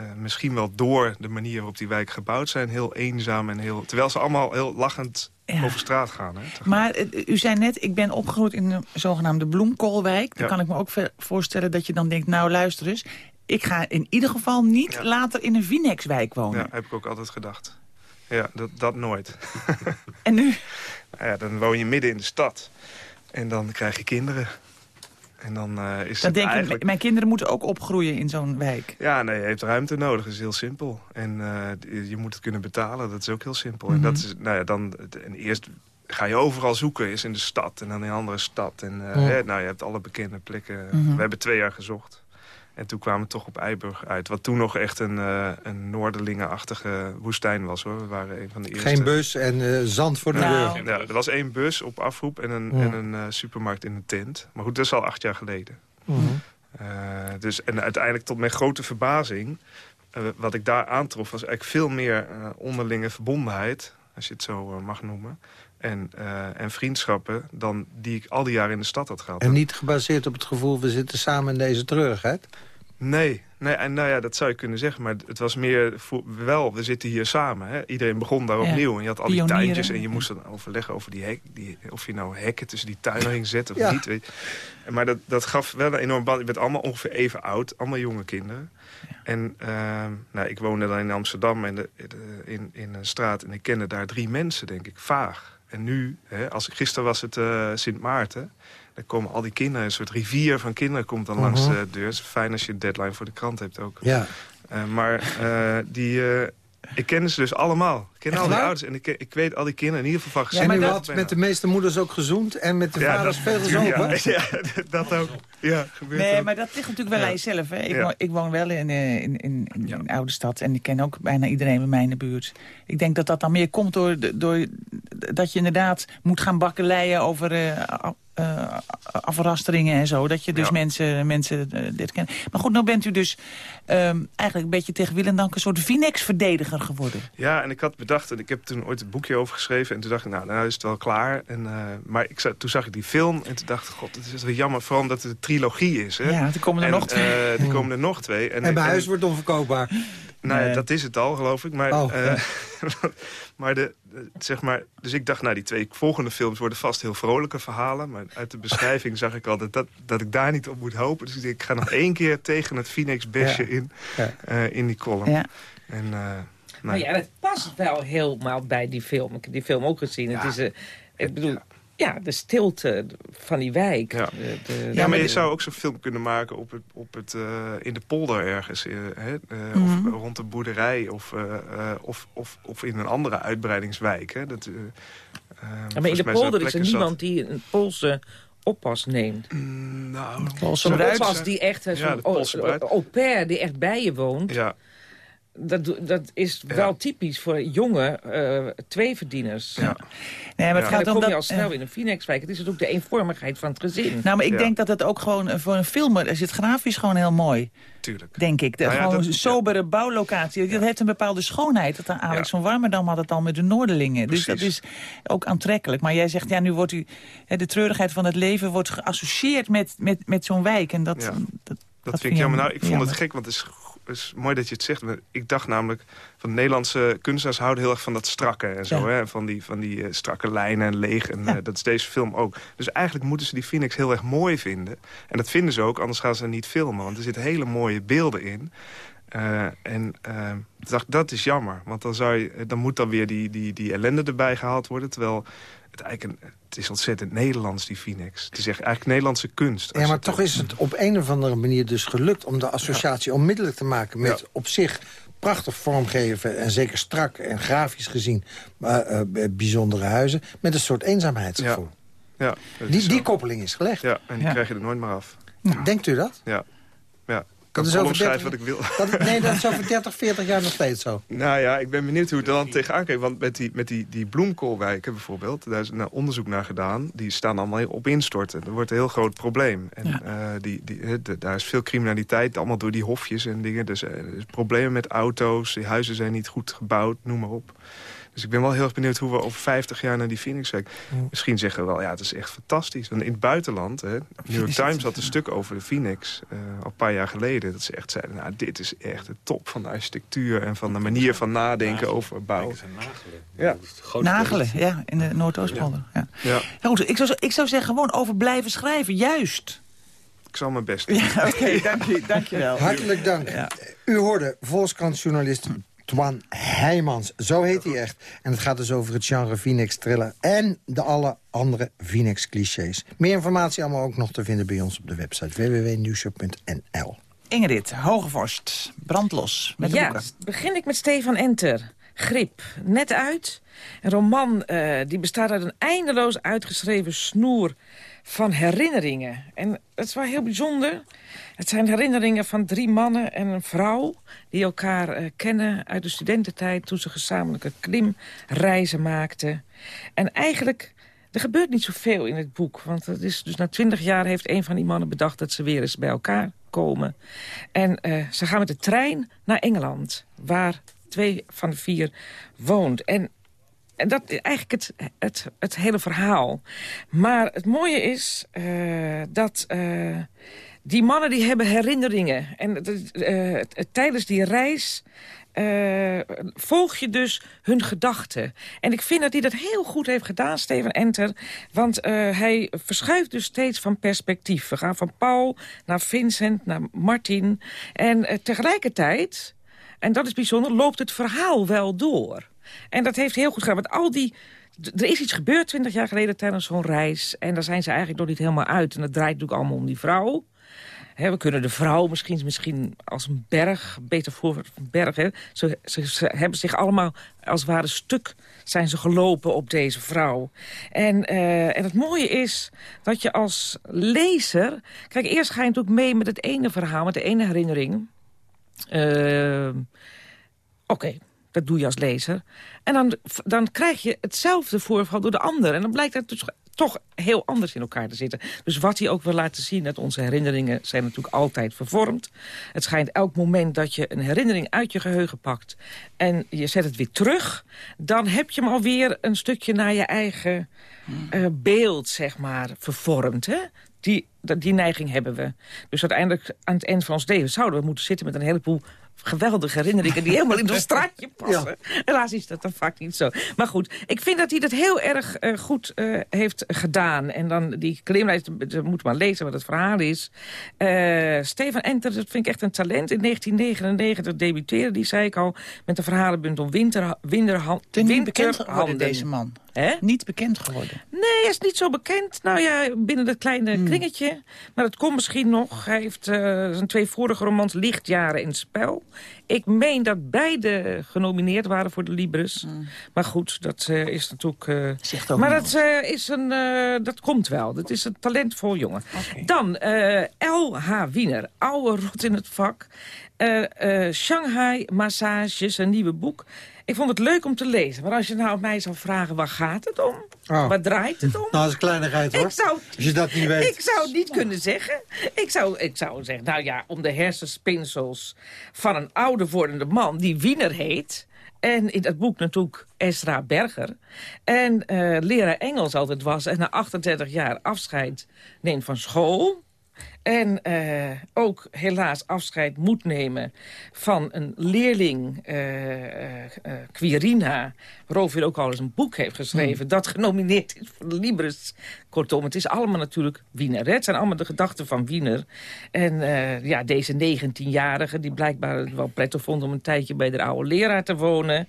uh, misschien wel door de manier waarop die wijken gebouwd zijn... heel eenzaam en heel... Terwijl ze allemaal heel lachend ja. over straat gaan. Hè, maar u zei net, ik ben opgegroeid in de zogenaamde bloemkoolwijk. Dan ja. kan ik me ook voorstellen dat je dan denkt... nou, luister eens, ik ga in ieder geval niet ja. later in een Vinex-wijk wonen. Ja, heb ik ook altijd gedacht. Ja, dat, dat nooit. en nu? *laughs* Nou ja, dan woon je midden in de stad. En dan krijg je kinderen. En dan uh, is dan denk eigenlijk... je, mijn kinderen moeten ook opgroeien in zo'n wijk. Ja, nee, je hebt ruimte nodig. Dat is heel simpel. En uh, je moet het kunnen betalen. Dat is ook heel simpel. Mm -hmm. En dat is, nou ja, dan, en eerst ga je overal zoeken. Is in de stad en dan in een andere stad. En uh, mm. hè, nou, je hebt alle bekende plekken. Mm -hmm. We hebben twee jaar gezocht. En toen kwamen we toch op Eiburg uit. Wat toen nog echt een, uh, een Noorderlingenachtige woestijn was. hoor. We waren een van de eerste. Geen bus en uh, zand voor de nou. deur. Ja, er was één bus op afroep en een, en een uh, supermarkt in een tent. Maar goed, dat is al acht jaar geleden. Mm -hmm. dus, en uiteindelijk tot mijn grote verbazing... wat ik daar aantrof was eigenlijk veel meer onderlinge verbondenheid... als je het zo mag noemen en, uh, en vriendschappen... dan die ik al die jaren in de stad had gehad. En niet gebaseerd op het gevoel... we zitten samen in deze treurigheid? Nee, nee en nou ja, dat zou je kunnen zeggen. Maar het was meer voor, wel, we zitten hier samen. Hè? Iedereen begon daar opnieuw. Ja. En je had al die tuintjes en je moest dan overleggen over die hek. Die, of je nou hekken tussen die tuinen ging zetten of ja. niet. Weet. Maar dat, dat gaf wel een enorm band. Je bent allemaal ongeveer even oud. Allemaal jonge kinderen. Ja. En uh, nou, ik woonde dan in Amsterdam in, de, in, in een straat. En ik kende daar drie mensen, denk ik, vaag. En nu, hè, als, gisteren was het uh, Sint Maarten. Dan komen al die kinderen, een soort rivier van kinderen komt dan uh -huh. langs de deur. Het is fijn als je een deadline voor de krant hebt ook. Ja. Uh, maar die, ik ken ze dus allemaal. Ik ken al die ouders en ik, ik weet al die kinderen in ieder geval van En gezien. u had met de meeste moeders ook gezoend en met de Ja, vaders veel gezopen? Ja, *laughs* ja, dat ook. Ja, gebeurt Nee, ook. maar dat ligt natuurlijk wel Ja. aan jezelf. Hè. Ik, Ja. woon, ik woon wel in, eh, in, in, in een oude stad en ik ken ook bijna iedereen bij mij in de buurt. Ik denk dat dat dan meer komt door, door dat je inderdaad moet gaan bakkeleien over eh, eh, afrasteringen en zo. Dat je dus Ja. mensen, mensen dit kennen. Maar goed, nou bent u dus ehm, eigenlijk een beetje tegen wil en dank een soort Vinex-verdediger geworden. Ja, en ik had bedacht, en ik heb toen ooit een boekje over geschreven... en toen dacht ik, nou, nou is het wel klaar. En, eh, maar ik, za- toen zag ik die film en toen dacht ik, god, het is wel jammer. Vooral omdat het een trilogie is. Hè? Ja, er komen er En, nog twee. eh, er komen er nog twee. En, En mijn en- huis wordt onverkoopbaar. Nou ja, Nee. dat is het al, geloof ik. Maar, Oh, eh, *laughs* maar, de, de- zeg maar, dus ik dacht, nou, die twee volgende films worden vast heel vrolijke verhalen. Maar uit de beschrijving zag ik al dat, dat, dat ik daar niet op moet hopen. Dus ik, denk, ik ga nog één keer tegen het Phoenix besje Ja. in, Ja. eh, in die column. Ja. En, Maar ja, het past wel helemaal bij die film. Ik heb die film ook gezien. Het is, eh, ik bedoel, ja, de stilte van die wijk. Ja. De, de- Ja, maar je de- zou ook zo'n film kunnen maken op het, op het, eh, in de polder ergens. eh, hè, eh, Mhm. Of rond de boerderij. Of, eh, eh, of, of, of in een andere uitbreidingswijk. Hè. Dat, Ja, maar in de polder is er niemand die een Poolse oppas neemt. Mm, Nou, Poolse Zo'n oppas die echt, Ja, zo'n de Poolse bruid. au pair die echt bij je woont. ja, Dat, dat is Ja. wel typisch voor jonge eh tweeverdieners. ja. Nee, maar het Ja. Gaat dan om kom je dat... al snel eh, in een Phoenixwijk. Het is ook de eenvormigheid van het gezin. Nou, maar ik Ja. denk dat het ook gewoon eh, voor een filmer... is het grafisch gewoon heel mooi, tuurlijk. denk ik. De, Nou ja, gewoon dat- een sobere bouwlocatie. Dat heeft een bepaalde schoonheid. Dat Alex Ja. van Warmerdam had het al met de Noorderlingen. Dus dat Precies. is ook aantrekkelijk. Maar jij zegt, ja, nu wordt u... hè, de treurigheid van het leven wordt geassocieerd met, met, met zo'n wijk. En dat, Ja. dat, Dat, vind vind ik jammer. Nou, ik vond het gek, want het is, is mooi dat je het zegt. maar Ik dacht namelijk, van de Nederlandse kunstenaars houden heel erg van dat strakke en zo. Ja. Hè? Van die, van die eh, strakke lijnen en leeg. En Ja. eh, dat is deze film ook. Dus eigenlijk moeten ze die Phoenix heel erg mooi vinden. En dat vinden ze ook, anders gaan ze niet filmen. Want er zitten hele mooie beelden in. Eh, en dacht, dat is jammer. Want dan, zou je, dan moet dan weer die, die, die ellende erbij gehaald worden. Terwijl het eigenlijk een, het is ontzettend Nederlands, die Phoenix. Het is echt eigenlijk Nederlandse kunst. Ja, maar toch is het op een of andere manier dus gelukt... om de associatie onmiddellijk te maken met Ja. op zich prachtig vormgeven... en zeker strak en grafisch gezien eh, eh, bijzondere huizen... met een soort eenzaamheidsgevoel. Ja, Die, die koppeling is gelegd. Ja, en die Ja. krijg je er nooit meer af. Denkt u dat? Ja. ja. Ik Dat kan is column over schrijven wat 30 ik wil. dat nee, dat is over *laughs* 30, 40 jaar nog steeds zo. nou ja, ik ben benieuwd hoe het dan tegenaan kijkt. Want met die, met die, die bloemkoolwijken bijvoorbeeld... daar is nou onderzoek naar gedaan. Die staan allemaal op instorten. Dat wordt een heel groot probleem. En Ja. eh, die, die, eh, de- daar is veel criminaliteit. Allemaal door die hofjes en dingen. Dus eh, er is problemen met auto's. Die huizen zijn niet goed gebouwd, noem maar op. Dus ik ben wel heel erg benieuwd hoe we over 50 jaar naar die Phoenix kijken. Misschien zeggen we wel, ja, het is echt fantastisch. Want in het buitenland, hè, New York Times had een stuk over de Phoenix... eh, al een paar jaar geleden. Dat ze echt zeiden, nou, dit is echt de top van de architectuur... en van de manier van nadenken over bouwen. Ja. Nagelen, ja, in de Noordoostpolder. Ja. Ja, Ja, goed, ik, zou, ik zou zeggen, gewoon over blijven schrijven, juist. ik zal mijn best doen. Ja, oké, *laughs* dank, je, dank je wel. Hartelijk dank. Ja. U hoorde Volkskrant-journalist Twan Heijmans. Zo heet hij echt. En het gaat dus over het genre Phoenix thriller... en de alle andere Phoenix clichés. Meer informatie allemaal ook nog te vinden bij ons op de website www.nieuwshow.nl. Ingrid, Hogevorst, brandlos met de ja, boeken. begin ik met Stefan Enter. Grip, net uit. Een roman uh, die bestaat uit een eindeloos uitgeschreven snoer van herinneringen. En het is wel heel bijzonder. Het zijn herinneringen van drie mannen en een vrouw... die elkaar uh, kennen uit de studententijd... toen ze gezamenlijke klimreizen maakten. En eigenlijk er gebeurt niet zoveel in het boek. Want het is dus na twintig jaar heeft een van die mannen bedacht... dat ze weer eens bij elkaar komen. En uh, ze gaan met de trein naar Engeland. Waar twee van de vier woont. En dat is eigenlijk het, het, het hele verhaal. Maar het mooie is uh, dat... Uh, die mannen die hebben herinneringen. En uh, tijdens die reis uh, volg je dus hun gedachten. En ik vind dat hij dat heel goed heeft gedaan, Steven Enter. Want hij verschuift dus steeds van perspectief. We gaan van Paul naar Vincent, naar Martin. En tegelijkertijd, en dat is bijzonder, loopt het verhaal wel door. En dat heeft heel goed gedaan. Want al die er is iets gebeurd twintig jaar geleden tijdens zo'n reis. En daar zijn ze eigenlijk nog niet helemaal uit. En dat draait natuurlijk allemaal om die vrouw we kunnen de vrouw misschien, misschien als een berg, beter voor een berg. Ze, hebben zich allemaal als het ware stuk zijn ze gelopen op deze vrouw. En, uh, en het mooie is dat je als lezer... Kijk, eerst ga je natuurlijk mee met het ene verhaal, met de ene herinnering. Uh, Oké, dat doe je als lezer. En dan, dan krijg je hetzelfde voorval door de ander. En dan blijkt dat toch heel anders in elkaar te zitten. Dus wat hij ook wil laten zien, dat onze herinneringen zijn natuurlijk altijd vervormd. Het schijnt elk moment dat je een herinnering uit je geheugen pakt... en je zet het weer terug, dan heb je hem alweer een stukje naar je eigen uh, beeld, zeg maar, vervormd. Hè? Die, die neiging hebben we. Dus uiteindelijk aan het eind van ons leven zouden we moeten zitten met een heleboel geweldige herinneringen die helemaal in *laughs* dat straatje passen. Helaas is dat dan vaak niet zo. Maar goed, ik vind dat hij dat heel erg uh, goed uh, heeft gedaan. En dan die klimlijst, moet maar lezen wat het verhaal is. Uh, Stefan Enter, dat vind ik echt een talent. In 1999 debuteerde die, zei ik al, met de verhalenbundel Winter, Winterhand. Niet bekend deze man. Niet bekend geworden. Nee, hij is niet zo bekend. Nou ja, binnen dat kleine hmm. kringetje. Maar dat komt misschien nog. Hij heeft uh, zijn twee vorige romans Lichtjaren in het spel. Ik meen dat beide genomineerd waren voor de Libris. Mm. Maar goed, dat uh, is natuurlijk... Uh, maar dat, is een, dat komt wel. Dat is een talentvol jongen. Okay. Dan L.H. Wiener, oude rot in het vak. Shanghai Massages, een nieuwe boek. Ik vond het leuk om te lezen. Maar als je nou mij zou vragen, waar gaat het om? Oh. Waar draait het om? Nou, dat is een kleinigheid hoor. Ik zou, als je dat niet weet. Ik zou het niet kunnen zeggen. Ik zou, ik zou zeggen, nou ja, om de hersenspinsels van een oude wordende man... die Wiener heet... En in dat boek natuurlijk Esra Berger. En uh, leraar Engels altijd was. En na 38 jaar afscheid neemt van school. En uh, ook helaas afscheid moet nemen van een leerling, uh, uh, Quirina... waarover ook al eens een boek heeft geschreven... Hmm. dat genomineerd is voor de Libris. Kortom, het is allemaal natuurlijk Wiener. Hè? Het zijn allemaal de gedachten van Wiener. En ja, deze 19-jarige, die blijkbaar het wel prettig vond... om een tijdje bij de oude leraar te wonen...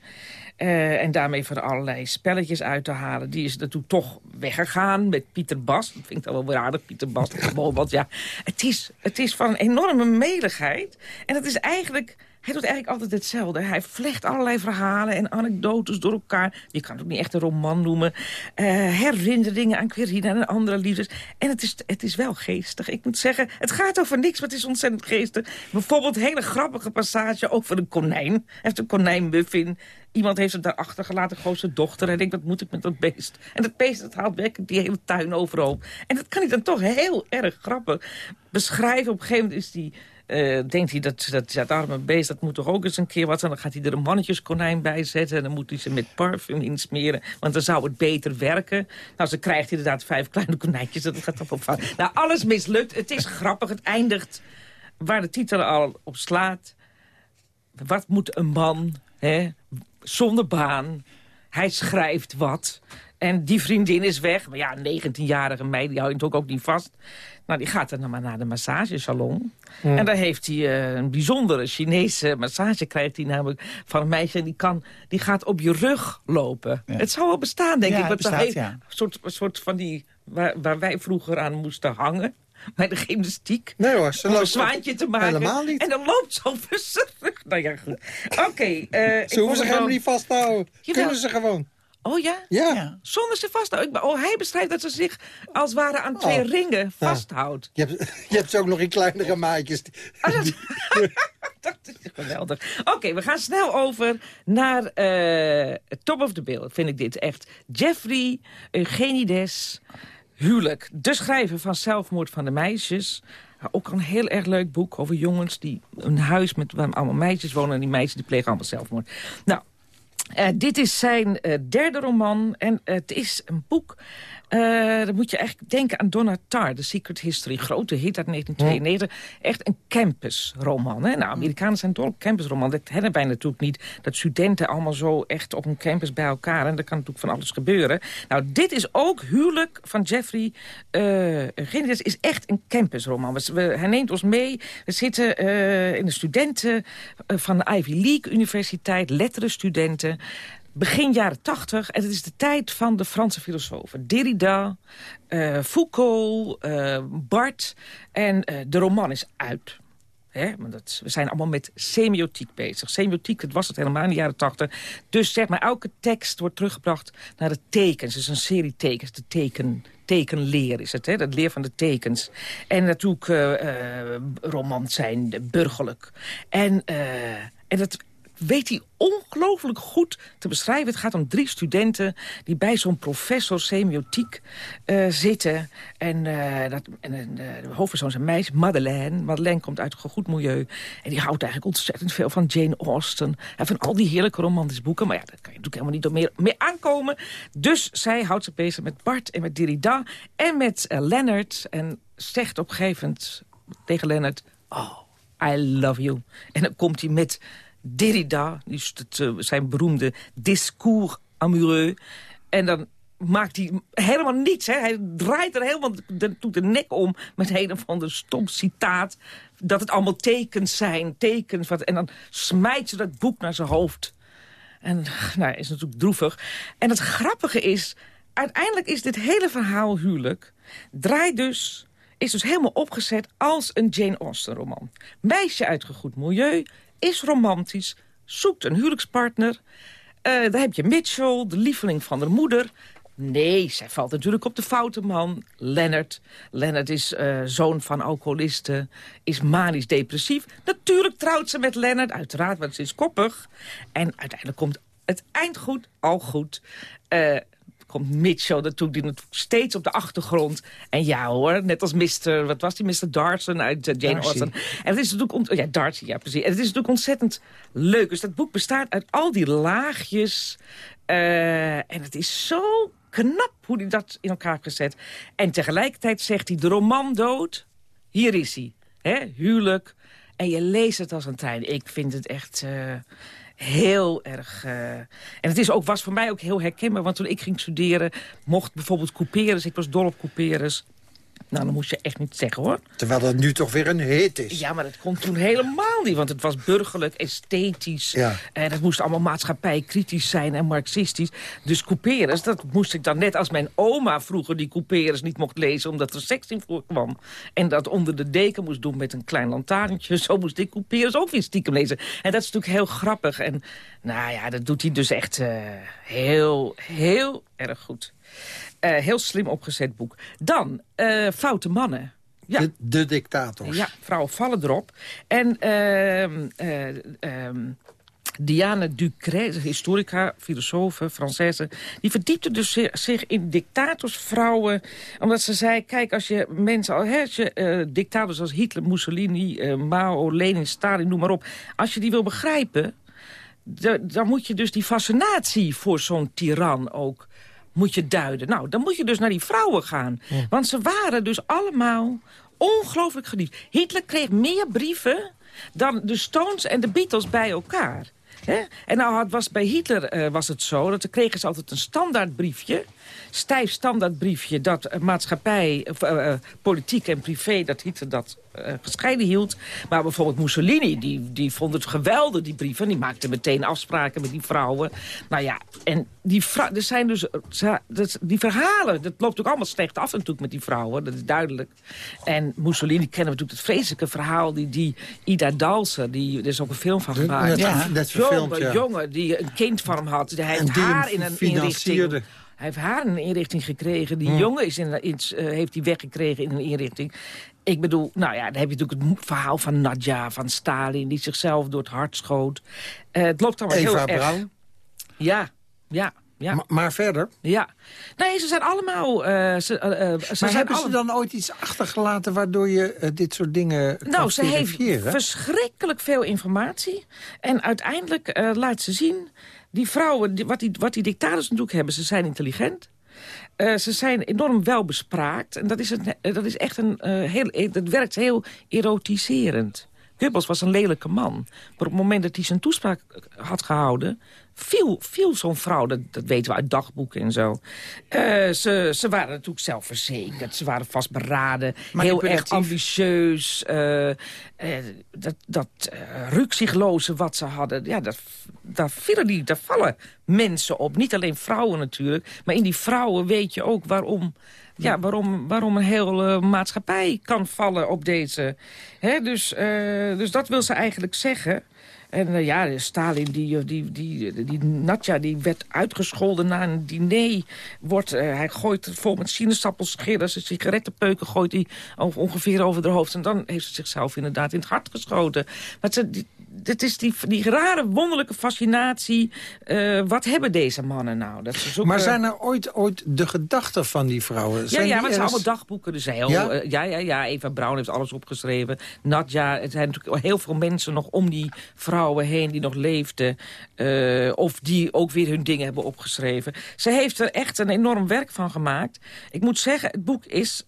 Uh, en daarmee van allerlei spelletjes uit te halen. Die is natuurlijk toch weggegaan met Pieter Bas. Dat vind ik dan wel aardig, Pieter Bas. *laughs* Want ja, het is, het is van een enorme meligheid. En het is eigenlijk hij doet eigenlijk altijd hetzelfde. Hij vlecht allerlei verhalen en anekdotes door elkaar. Je kan het ook niet echt een roman noemen. Uh, herinneringen aan Quirina en andere liefdes. En het is, het is wel geestig. Ik moet zeggen, het gaat over niks, maar het is ontzettend geestig. Bijvoorbeeld een hele grappige passage over een konijn. Hij heeft een konijnmuffin. Iemand heeft het daar achtergelaten, grootste dochter. En denkt, wat moet ik met dat beest? En dat beest dat haalt weg die hele tuin overhoop. En dat kan hij dan toch heel erg grappig beschrijven. Op een gegeven moment is die uh, denkt hij dat, dat dat arme beest, dat moet toch ook eens een keer wat zijn. Dan gaat hij er een mannetjeskonijn bij zetten. En dan moet hij ze met parfum insmeren. Want dan zou het beter werken. Nou, ze krijgt inderdaad vijf kleine konijntjes. Dat gaat op op Nou, alles mislukt. Het is grappig. Het eindigt waar de titel al op slaat. Wat moet een man, hè, zonder baan... Hij schrijft wat. En die vriendin is weg. Maar ja, een 19-jarige meid, die houdt ook, ook niet vast. Nou, die gaat dan maar naar de massagesalon. En daar heeft hij uh, een bijzondere Chinese massage. Krijgt hij namelijk van een meisje. En die, kan, die gaat op je rug lopen. Het zou wel bestaan, denk ja, ik. Het bestaat, ja. Een soort, soort van die... Waar, waar wij vroeger aan moesten hangen. bij de gymnastiek. Nee hoor, ze om een zwaantje te maken. helemaal niet. En dan loopt ze over zijn rug. Nou ja, goed. Oké. eh, ik Ze hoeven zich helemaal niet vast te houden. Jawel. Kunnen ze gewoon. Oh ja? Ja. Zonder ze vast te houden. Ik- Oh, hij beschrijft dat ze zich als het ware aan twee Oh. ringen vasthoudt. Je hebt, je hebt ze ook nog in kleinere maatjes. *laughs* Dat is geweldig. Oké, we gaan snel over naar eh, Top of the Bill, vind ik dit echt. Jeffrey Eugenides, Huwelijk. De schrijver van Zelfmoord van de Meisjes. Ook een heel erg leuk boek over jongens die een huis met waar allemaal meisjes wonen... en die meisjes die plegen allemaal zelfmoord. Nou, eh, dit is zijn eh, derde roman en het is een boek... eh, dan moet je eigenlijk denken aan Donna Tartt, The Secret History. Grote hit uit 1992. Echt een campusroman. Hè? Nou, Amerikanen zijn dol op campusroman. Dat hebben wij natuurlijk niet. Dat studenten allemaal zo echt op een campus bij elkaar. En er kan natuurlijk van alles gebeuren. Nou, dit is ook Huwelijk van Jeffrey uh, is echt een campusroman. We, we, hij neemt ons mee. We zitten uh, in de studenten van de Ivy League Universiteit. Letterenstudenten begin jaren tachtig. En het is de tijd van de Franse filosofen. Derrida, uh, Foucault, uh, Barthes. En uh, de roman is uit. Hè? Dat, we zijn allemaal met semiotiek bezig. Semiotiek, dat was het helemaal in de jaren tachtig. Dus zeg maar, elke tekst wordt teruggebracht naar de tekens. Is een serie tekens, de teken, tekenleer is het, hè? dat leer van de tekens. En natuurlijk romans zijn burgerlijk. En, en dat weet hij ongelooflijk goed te beschrijven. Het gaat om drie studenten die bij zo'n professor semiotiek uh, zitten. En, uh, dat, en uh, de hoofdpersoon is een meisje, Madeleine. Madeleine komt uit een goed milieu. En die houdt eigenlijk ontzettend veel van Jane Austen. En van al die heerlijke romantische boeken. Maar ja, daar kan je natuurlijk helemaal niet door meer, meer aankomen. Dus zij houdt zich bezig met Bart en met Derrida. En met Leonard. En zegt op gegeven tegen Leonard... Oh, I love you. En dan komt hij met... Derrida, dus het, uh, zijn beroemde discours amoureux. En dan maakt hij helemaal niets. Hè? Hij draait er helemaal de, de, nek om met een of ander stom citaat. Dat het allemaal tekens zijn, tekens. Wat, en dan smijt ze dat boek naar zijn hoofd. En nou, is natuurlijk droevig. En het grappige is, uiteindelijk is dit hele verhaal huwelijk... draait dus is dus helemaal opgezet als een Jane Austen roman. Meisje uit goed milieu, is romantisch, zoekt een huwelijkspartner. Uh, daar heb je Mitchell, de lieveling van haar moeder. Nee, zij valt natuurlijk op de foute man, Leonard. Leonard is uh, zoon van alcoholisten, is manisch depressief. Natuurlijk trouwt ze met Leonard, uiteraard, want ze is koppig. En uiteindelijk komt het eind goed, al goed. Uh, komt Mitchell natuurlijk die steeds op de achtergrond. En ja hoor, net als Mr. Wat was die? Mr. Darcy uit uh, Jane Darcy. Austen. En het is natuurlijk... Ja, Darcy, ja precies. En het is natuurlijk ontzettend leuk. Dus dat boek bestaat uit al die laagjes. Uh, en het is zo knap hoe hij dat in elkaar heeft gezet. En tegelijkertijd zegt hij de roman dood. Hier is hij. Hè? Huwelijk. En je leest het als een trein. Ik vind het echt... Uh, heel erg... Uh, en het is ook, was voor mij ook heel herkenbaar. Want toen ik ging studeren, mocht bijvoorbeeld couperus. Ik was dol op couperus. Nou, dat moest je echt niet zeggen, hoor. Terwijl dat nu toch weer een hit is. Ja, maar dat kon toen helemaal niet. Want het was burgerlijk, esthetisch. Ja. En het moest allemaal maatschappijkritisch zijn en marxistisch. Dus couperus, dat moest ik dan net als mijn oma vroeger... die couperus niet mocht lezen omdat er seks in voorkwam. En dat onder de deken moest doen met een klein lantaarntje. Zo moest ik couperus ook weer stiekem lezen. En dat is natuurlijk heel grappig. En nou ja, dat doet hij dus echt uh, heel, heel erg goed. Uh, heel slim opgezet boek. Dan, uh, Foute Mannen. Ja. De, de dictators. Ja, vrouwen vallen erop. En uh, Diane Ducret, historica, filosoof, Française... die verdiepte dus zich in dictatorsvrouwen. Omdat ze zei, kijk, als je mensen... Als je uh, dictators als Hitler, Mussolini, uh, Mao, Lenin, Stalin, noem maar op... als je die wil begrijpen... dan moet je dus die fascinatie voor zo'n tiran ook moet je duiden. Nou, dan moet je dus naar die vrouwen gaan. Ja. Want ze waren dus allemaal ongelooflijk geliefd. Hitler kreeg meer brieven dan de Stones en de Beatles bij elkaar. En nou had, was bij Hitler eh, was het zo, dat ze kregen ze altijd een standaardbriefje stijf standaardbriefje dat maatschappij, uh, politiek en privé, dat Hitler dat gescheiden hield. Maar bijvoorbeeld Mussolini, die, die vond het geweldig, die brieven. Die maakte meteen afspraken met die vrouwen. Nou ja, en die, er zijn dus, die verhalen, dat loopt ook allemaal slecht af natuurlijk met die vrouwen, dat is duidelijk. En Mussolini kennen we natuurlijk het vreselijke verhaal, die, die Ida Dalser, die, er is ook een film van gemaakt. Ja, dat jongen, ja. jongen die een kind van hem had, hij heeft haar in een inrichting hij heeft haar een inrichting gekregen. Die jongen is in, iets, uh, heeft hij weggekregen in een inrichting. Ik bedoel, nou ja, dan heb je natuurlijk het verhaal van Nadja, van Stalin... die zichzelf door het hart schoot. Uh, het loopt allemaal Eva heel Braun. erg... Ja, ja. Ja. Maar, maar, verder? Ja. Nee, ze zijn allemaal... Uh, ze, uh, ze maar zijn hebben alle... ze dan ooit iets achtergelaten... waardoor je uh, dit soort dingen Nou, ze heeft verschrikkelijk veel informatie. En uiteindelijk laat ze zien... die vrouwen, die, wat, die, dictators natuurlijk hebben... ze zijn intelligent. Uh, ze zijn enorm wel bespraakt. En dat is, een, dat is echt een uh, heel... Dat werkt heel erotiserend. Goebbels was een lelijke man. Maar op het moment dat hij zijn toespraak had gehouden... viel, viel zo'n vrouw, dat, dat weten we uit dagboeken en zo. Uh, ze, ze waren natuurlijk zelfverzekerd, ze waren vastberaden. heel erg ambitieus. Uh, uh, dat dat rukzichtloze wat ze hadden, ja, dat, daar, vielen die, daar vallen mensen op. Niet alleen vrouwen natuurlijk, maar in die vrouwen weet je ook waarom ja, waarom, waarom een hele maatschappij kan vallen op deze. Hè, dus, uh, dus dat wil ze eigenlijk zeggen. En uh, ja, Stalin, die, die, die, die Natja, die werd uitgescholden na een diner. Wordt, hij gooit vol met sinaasappelschillen, zijn sigarettenpeuken gooit hij ongeveer over haar hoofd. En dan heeft ze zichzelf inderdaad in het hart geschoten. Maar ze, die, het is die, die rare, wonderlijke fascinatie. Uh, wat hebben deze mannen nou? Dat ze zoeken... Maar zijn er ooit, ooit de gedachten van die vrouwen? Ja, ja maar het zijn allemaal dagboeken. Dus heel, ja? Uh, ja, ja, ja. Eva Braun heeft alles opgeschreven. Nadja, er zijn natuurlijk heel veel mensen nog om die vrouwen heen die nog leefden. Uh, of die ook weer hun dingen hebben opgeschreven. Ze heeft er echt een enorm werk van gemaakt. Ik moet zeggen, het boek is,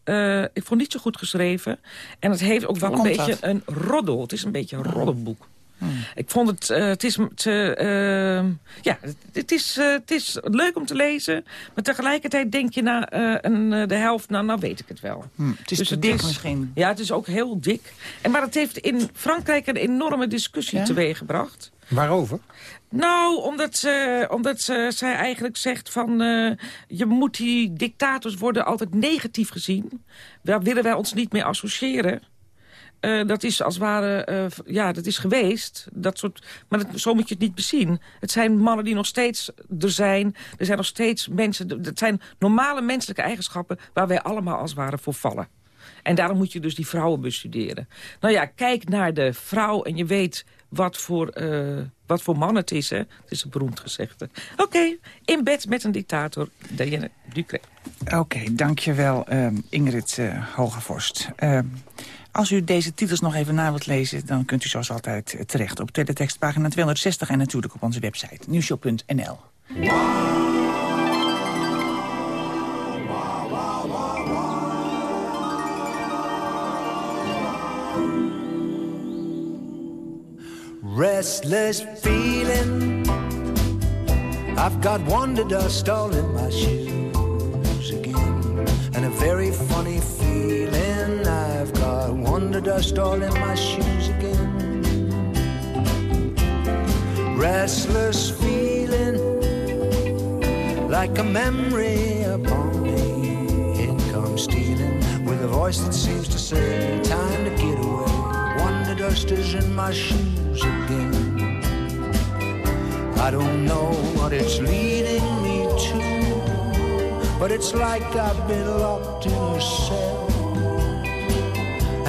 ik vond niet zo goed geschreven. En het heeft ook wel een beetje dat? een roddel. Het is een beetje een roddelboek. Hmm. Ik vond het, uh, het is, te, uh, ja, het, is, uh, het is leuk om te lezen. Maar tegelijkertijd denk je na een, de helft, nou, nou weet ik het wel. Hmm. Het is dus te het dik is, misschien. Ja, het is ook heel dik. En, maar het heeft in Frankrijk een enorme discussie ja? teweeggebracht. Waarover? Nou, omdat, ze, omdat ze, zij eigenlijk zegt van... Uh, je moet die dictators worden altijd negatief gezien. Daar willen wij ons niet mee associëren. Uh, dat is als het ware, uh, ja, dat is geweest. Dat soort, maar dat, zo moet je het niet bezien. Het zijn mannen die nog steeds er zijn. Er zijn nog steeds mensen, het zijn normale menselijke eigenschappen... waar wij allemaal als het ware voor vallen. En daarom moet je dus die vrouwen bestuderen. Nou ja, kijk naar de vrouw en je weet wat voor, uh, wat voor man het is. Hè? Het is een beroemd gezegde. Oké, in bed met een dictator, Diane Ducret. Oké, dankjewel um, Ingrid uh, Hogevorst. Um, als u deze titels nog even na wilt lezen... dan kunt u zoals altijd terecht op teletextpagina 260... en natuurlijk op onze website nieuwshow.nl. Restless feeling. I've got wonder dust all in my shoes again. And a very funny feeling wonder dust all in my shoes again. Restless feeling Like a memory upon me. It comes stealing With a voice that seems to say Time to get away. Wonder dust is in my shoes again. I don't know what it's leading me to, but it's like I've been locked in a cell.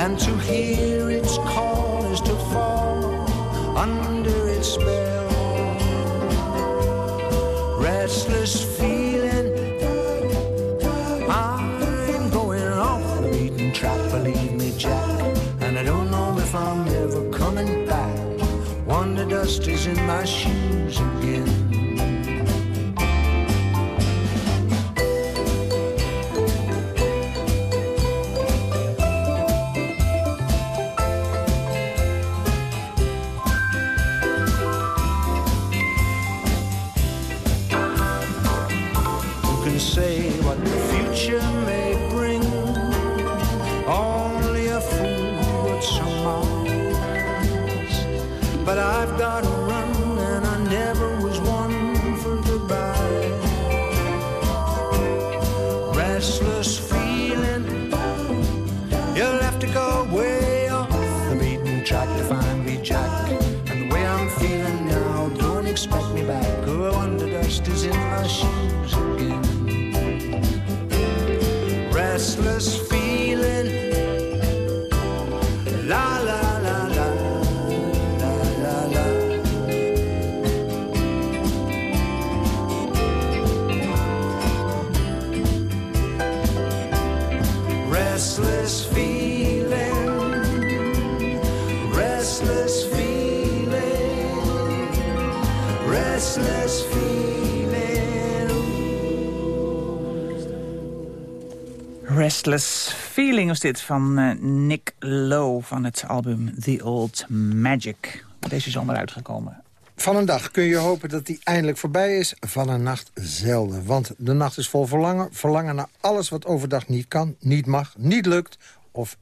And to hear its call is to fall under its spell. Restless feeling, I'm going off the beaten track, believe me, Jack. And I don't know if I'm ever coming back. Wonder dust is in my shoes again. Restless Feeling was dit van eh, Nick Lowe van het album The Old Magic. Deze zomer uitgekomen. Van een dag kun je hopen dat die eindelijk voorbij is. Van een nacht zelden. Want de nacht is vol verlangen. Verlangen naar alles wat overdag niet kan, niet mag, niet lukt... of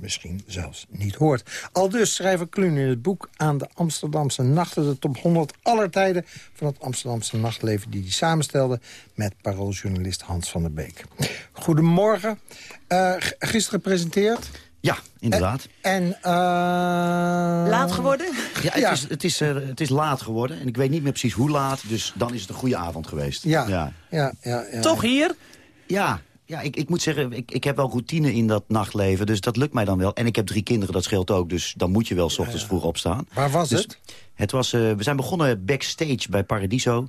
misschien zelfs niet hoort. Al dus schrijver Kluun in het boek aan de Amsterdamse nachten... de top 100 aller tijden van het Amsterdamse nachtleven... die hij samenstelde met parooljournalist Hans van der Beek. Goedemorgen. Eh, gisteren gepresenteerd. Ja, inderdaad. En... eh, Laat geworden? Ja, het, Is, het, is, eh, het is laat geworden. En ik weet niet meer precies hoe laat. Dus dan is het een goede avond geweest. Ja, ja. ja, ja, ja. Toch hier? Ja, ja ik, ik moet zeggen, ik, ik heb wel routine in dat nachtleven. Dus dat lukt mij dan wel. En ik heb drie kinderen, dat scheelt ook. Dus dan moet je wel s ochtends vroeg opstaan. Waar was Dus het? Het was, eh, we zijn begonnen backstage bij Paradiso.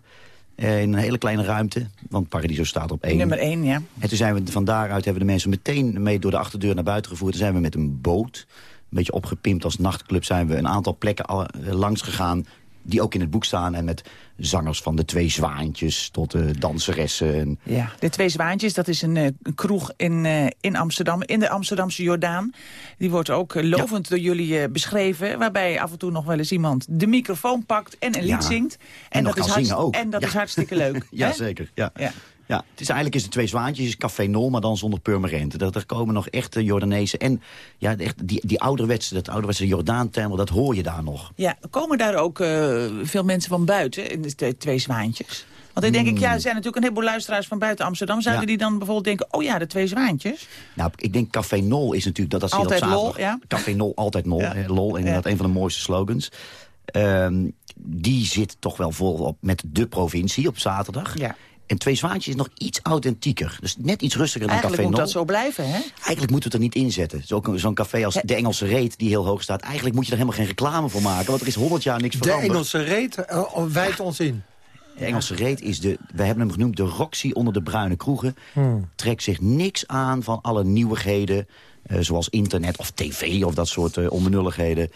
eh, in een hele kleine ruimte. Want Paradiso staat op één. Nummer 1, ja. En toen zijn we van daaruit hebben de mensen meteen mee door de achterdeur naar buiten gevoerd. Toen zijn we met een boot, een beetje opgepimpt als nachtclub, zijn we een aantal plekken al- eh, langs gegaan. Die ook in het boek staan. En met zangers van de Twee Zwaantjes tot de danseressen. En Ja, de Twee Zwaantjes, dat is een, eh, een kroeg in, eh, in Amsterdam, in de Amsterdamse Jordaan. Die wordt ook eh, lovend door jullie eh, beschreven, waarbij af en toe nog wel eens iemand de microfoon pakt en een lied Ja. zingt. En dat is ook. En dat Ja. is hartstikke leuk. *laughs* ja, hè? zeker. Ja. Ja. Het is eigenlijk is het twee zwaantjes, is Café Nol, maar dan zonder permanent. Dat er komen nog echte Jordanezen. En ja, echt, die, die ouderwetse, dat ouderwetse Jordaan-termen, dat hoor je daar nog. Ja, komen daar ook eh, veel mensen van buiten in de Twee- Zwaantjes? Want dan denk ik, ja, er zijn natuurlijk een heleboel luisteraars van buiten Amsterdam. Zouden Hmm. Ja. die dan bijvoorbeeld denken, oh ja, de Twee Zwaantjes? Nou, ik denk Café Nol is natuurlijk... Dat, je Altijd zaterdag. lol, ja. Café Nol, altijd nol. Ja. Lol, inderdaad, Ja. een van de mooiste slogans. Ehm, die zit toch wel vol op met de provincie op zaterdag. Ja. En Twee Zwaantjes is nog iets authentieker. Dus net iets rustiger dan Eigenlijk Café moet Nol. dat zo blijven, hè? Eigenlijk moeten we het er niet in zetten. Zo- Zo'n café als de Engelse Reet, die heel hoog staat. Eigenlijk moet je er helemaal geen reclame voor maken. Want er is honderd jaar niks De veranderd. Engelse reet uh, wijt ons in. De Engelse Reet is de, we hebben hem genoemd, de Roxy onder de bruine kroegen. Trekt zich niks aan van alle nieuwigheden, eh, zoals internet of tv of dat soort eh, onbenulligheden.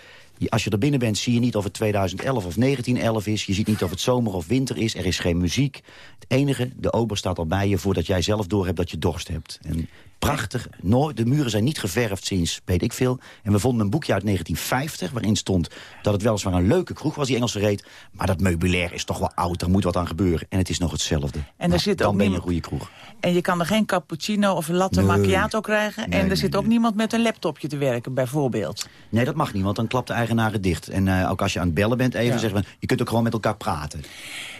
Als je er binnen bent, zie je niet of het 2011 of 1911 is. Je ziet niet of het zomer of winter is. Er is geen muziek. Het enige, de ober staat al bij je voordat jij zelf doorhebt dat je dorst hebt. En prachtig. Nooit, de muren zijn niet geverfd sinds weet ik veel. En we vonden een boekje uit 1950 waarin stond dat het weliswaar een leuke kroeg was, die Engelse reet. Maar dat meubilair is toch wel oud, er moet wat aan gebeuren. En het is nog hetzelfde. daar Nou, zit dan ook ben je een goede kroeg. En je kan er geen cappuccino of latte Nee. macchiato krijgen. Nee, en er nee, zit ook niemand met een laptopje te werken, bijvoorbeeld. Nee, dat mag niet, want dan klapt de eigenaar het dicht. En eh, ook als je aan het bellen bent, even Ja. zeggen we, je kunt ook gewoon met elkaar praten.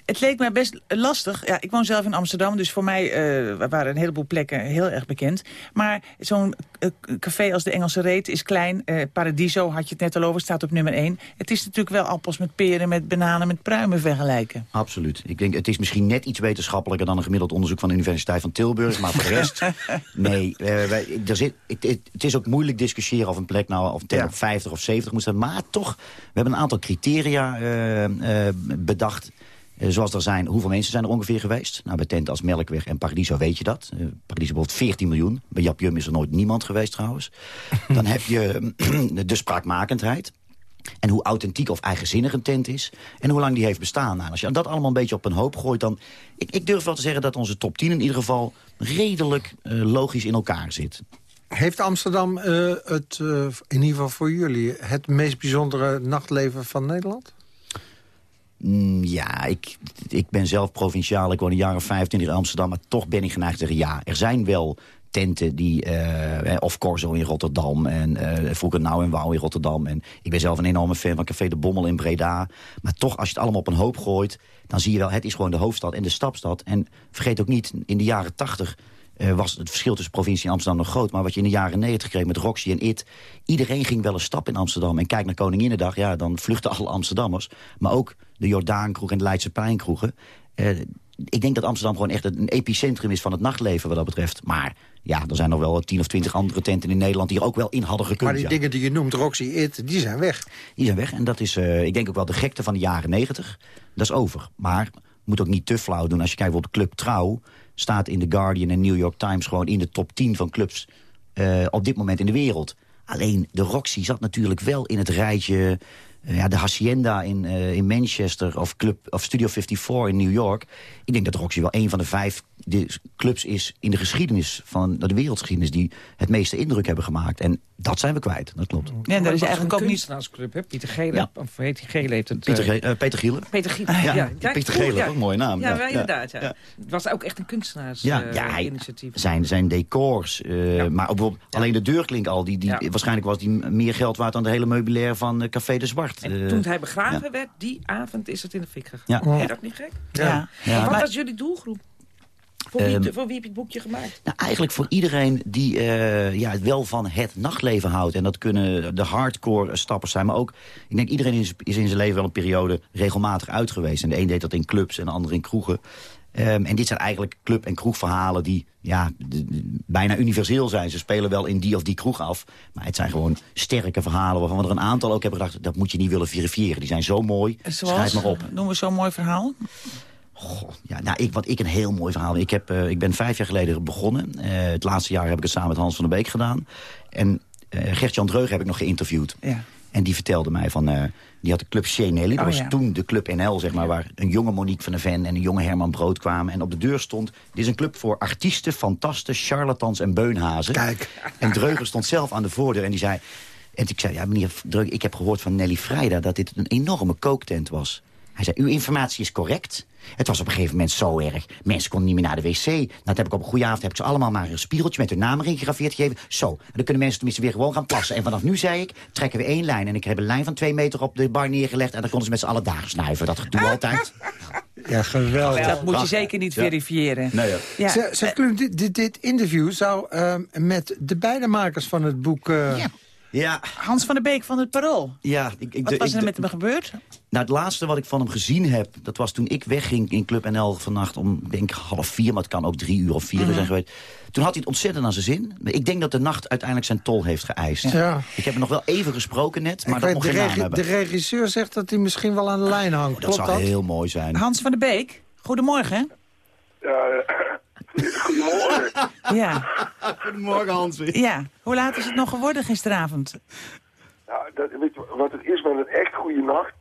Het leek mij best lastig. Ja, ik woon zelf in Amsterdam, dus voor mij eh, waren een heleboel plekken heel erg bekend. Maar zo'n eh, café als de Engelse Reet is klein. Eh, Paradiso had je het net al over, staat op nummer 1. Het is natuurlijk wel appels met peren, met bananen, met pruimen vergelijken. Absoluut. Ik denk, het is misschien net iets wetenschappelijker dan een gemiddeld onderzoek van de Universiteit van Tilburg. Maar voor de rest, *laughs* nee. eh, wij, er zit, het, het, het is ook moeilijk discussiëren of een plek nou of een tel op 50 of 70 moet staan. Maar toch, we hebben een aantal criteria bedacht. Eh, zoals er zijn, hoeveel mensen zijn er ongeveer geweest? Nou, bij tenten als Melkweg en Paradiso weet je dat. Eh, Paradiso bijvoorbeeld 14 miljoen. Bij Jap Jum is er nooit niemand geweest trouwens. *laughs* Dan heb je *clears throat* de spraakmakendheid. En hoe authentiek of eigenzinnig een tent is. En hoe lang die heeft bestaan. Nou, als je dat allemaal een beetje op een hoop gooit... dan... Ik, ik durf wel te zeggen dat onze top 10 in ieder geval... redelijk eh, logisch in elkaar zit. Heeft Amsterdam eh, het, eh, in ieder geval voor jullie... het meest bijzondere nachtleven van Nederland? Mm, ja, ik, ik ben zelf provinciaal. Ik woon een jaar of 25 in Amsterdam. Maar toch ben ik geneigd te zeggen ja. Er zijn wel tenten die... eh, of Corso in Rotterdam. En eh, vroeger Nou en Wouw in Rotterdam. En ik ben zelf een enorme fan van Café de Bommel in Breda. Maar toch, als je het allemaal op een hoop gooit... dan zie je wel, het is gewoon de hoofdstad en de stapstad. En vergeet ook niet, in de jaren 80 eh, was het verschil tussen provincie en Amsterdam nog groot. Maar wat je in de jaren 90 kreeg met Roxy en It... iedereen ging wel een stap in Amsterdam. En kijk naar Koninginnedag, ja, dan vluchten alle Amsterdammers. Maar ook de Jordaankroeg en de Leidse Pijnkroegen. Eh, ik denk dat Amsterdam gewoon echt een epicentrum is van het nachtleven wat dat betreft. Maar ja, er zijn nog wel tien of twintig andere tenten in Nederland die er ook wel in hadden gekund. Maar die dingen die je noemt, Roxy, It, die zijn weg. Die zijn weg en dat is, uh, ik denk ook wel de gekte van de jaren negentig. Dat is over. Maar moet ook niet te flauw doen. Als je kijkt bijvoorbeeld Club Trouw staat in The Guardian en New York Times... gewoon in de top 10 van clubs uh, op dit moment in de wereld. Alleen de Roxy zat natuurlijk wel in het rijtje... Uh, ja, de Hacienda in, uh, in Manchester of, Club, of Studio 54 in New York. Ik denk dat Roxy wel een van de vijf de clubs is in de geschiedenis van de wereldgeschiedenis die het meeste indruk hebben gemaakt. En dat zijn we kwijt, dat klopt. Ja, en dat is eigenlijk ook niet... kunstenaarsclub, hè? Pieter Gele, ja. of heet die Gele heeft het... Pieter, Ge uh, Peter Gielen. Peter Gielen, ja. ja. ja Pieter Gele, ja. ook een mooie naam. Ja, ja. inderdaad. Ja. Het was ook echt een kunstenaarsinitiatief. Uh, zijn, zijn decors, uh, maar ook bijvoorbeeld alleen de deurklink al, die, die, waarschijnlijk was die meer geld waard dan de hele meubilair van Café de Zwart. En toen hij begraven werd, die avond is het in de fik gegaan. Ja. Is dat niet gek? Ja. Wat was jullie doelgroep? Voor wie, um, voor wie, heb je het boekje gemaakt? Nou, eigenlijk voor iedereen die uh, ja, wel van het nachtleven houdt. En dat kunnen de hardcore stappers zijn. Maar ook, ik denk iedereen is, is in zijn leven wel een periode regelmatig uit geweest. En de een deed dat in clubs en de ander in kroegen. Um, en dit zijn eigenlijk club- en kroegverhalen die ja, de, de, bijna universeel zijn. Ze spelen wel in die of die kroeg af. Maar het zijn gewoon sterke verhalen waarvan we er een aantal ook hebben gedacht... dat moet je niet willen verifiëren. Die zijn zo mooi. Zoals, Schrijf maar op. Noem we zo'n mooi verhaal. Ja, nou, ik, wat ik een heel mooi verhaal. Ik, heb, uh, ik ben vijf jaar geleden begonnen. Uh, het laatste jaar heb ik het samen met Hans van der Beek gedaan. En uh, Gert-Jan Dreug heb ik nog geïnterviewd. Ja. En die vertelde mij van... die had de club Chez Nelly. Dat oh, was ja. toen de club NL, zeg maar... waar een jonge Monique van der Ven en een jonge Herman Brood kwamen. En op de deur stond... dit is een club voor artiesten, fantasten, charlatans en beunhazen. Kijk. En Dreuger stond zelf aan de voordeur en die zei... En ik zei, ja meneer Dreug, ik heb gehoord van Nelly Vrijda... dat dit een enorme kooktent was. Hij zei, uw informatie is correct. Het was op een gegeven moment zo erg. Mensen konden niet meer naar de wc. Nou, dat heb ik op een goede avond heb ik ze allemaal maar een spiegeltje met hun naam erin gegraveerd gegeven. Zo. En dan kunnen mensen tenminste weer gewoon gaan plassen. En vanaf nu zei ik, trekken we één lijn. En ik heb een lijn van twee meter op de bar neergelegd. En dan konden ze met z'n allen dagen snuiven. Dat doe altijd. *laughs* Ja, geweldig. Dat moet je zeker niet verifiëren. Nee, ja. Ja. Ze, ze, uh, dit, dit, interview zou uh, met de beide makers van het boek... Uh... Ja. Ja. Hans van der Beek van het Parool. Ja, ik, ik, Wat was er ik, met hem gebeurd? Nou, het laatste wat ik van hem gezien heb... dat was toen ik wegging in Club NL vannacht om, denk half vier... maar het kan ook drie uur of vier uur Mhm. zijn geweest. Toen had hij het ontzettend aan zijn zin. Ik denk dat de nacht uiteindelijk zijn tol heeft geëist. Ja. Ik heb hem nog wel even gesproken net, maar Ik dat weet, mocht de, geen naam hebben. de regisseur zegt dat hij misschien wel aan de lijn hangt. Dat Klopt zou dat? heel mooi zijn. Hans van der Beek, goedemorgen. Ja, *laughs* goedemorgen. *laughs* Ja. Goedemorgen, Hans. ja, hoe laat is het nog geworden gisteravond? Nou, dat, weet je wat het is met een echt goede nacht?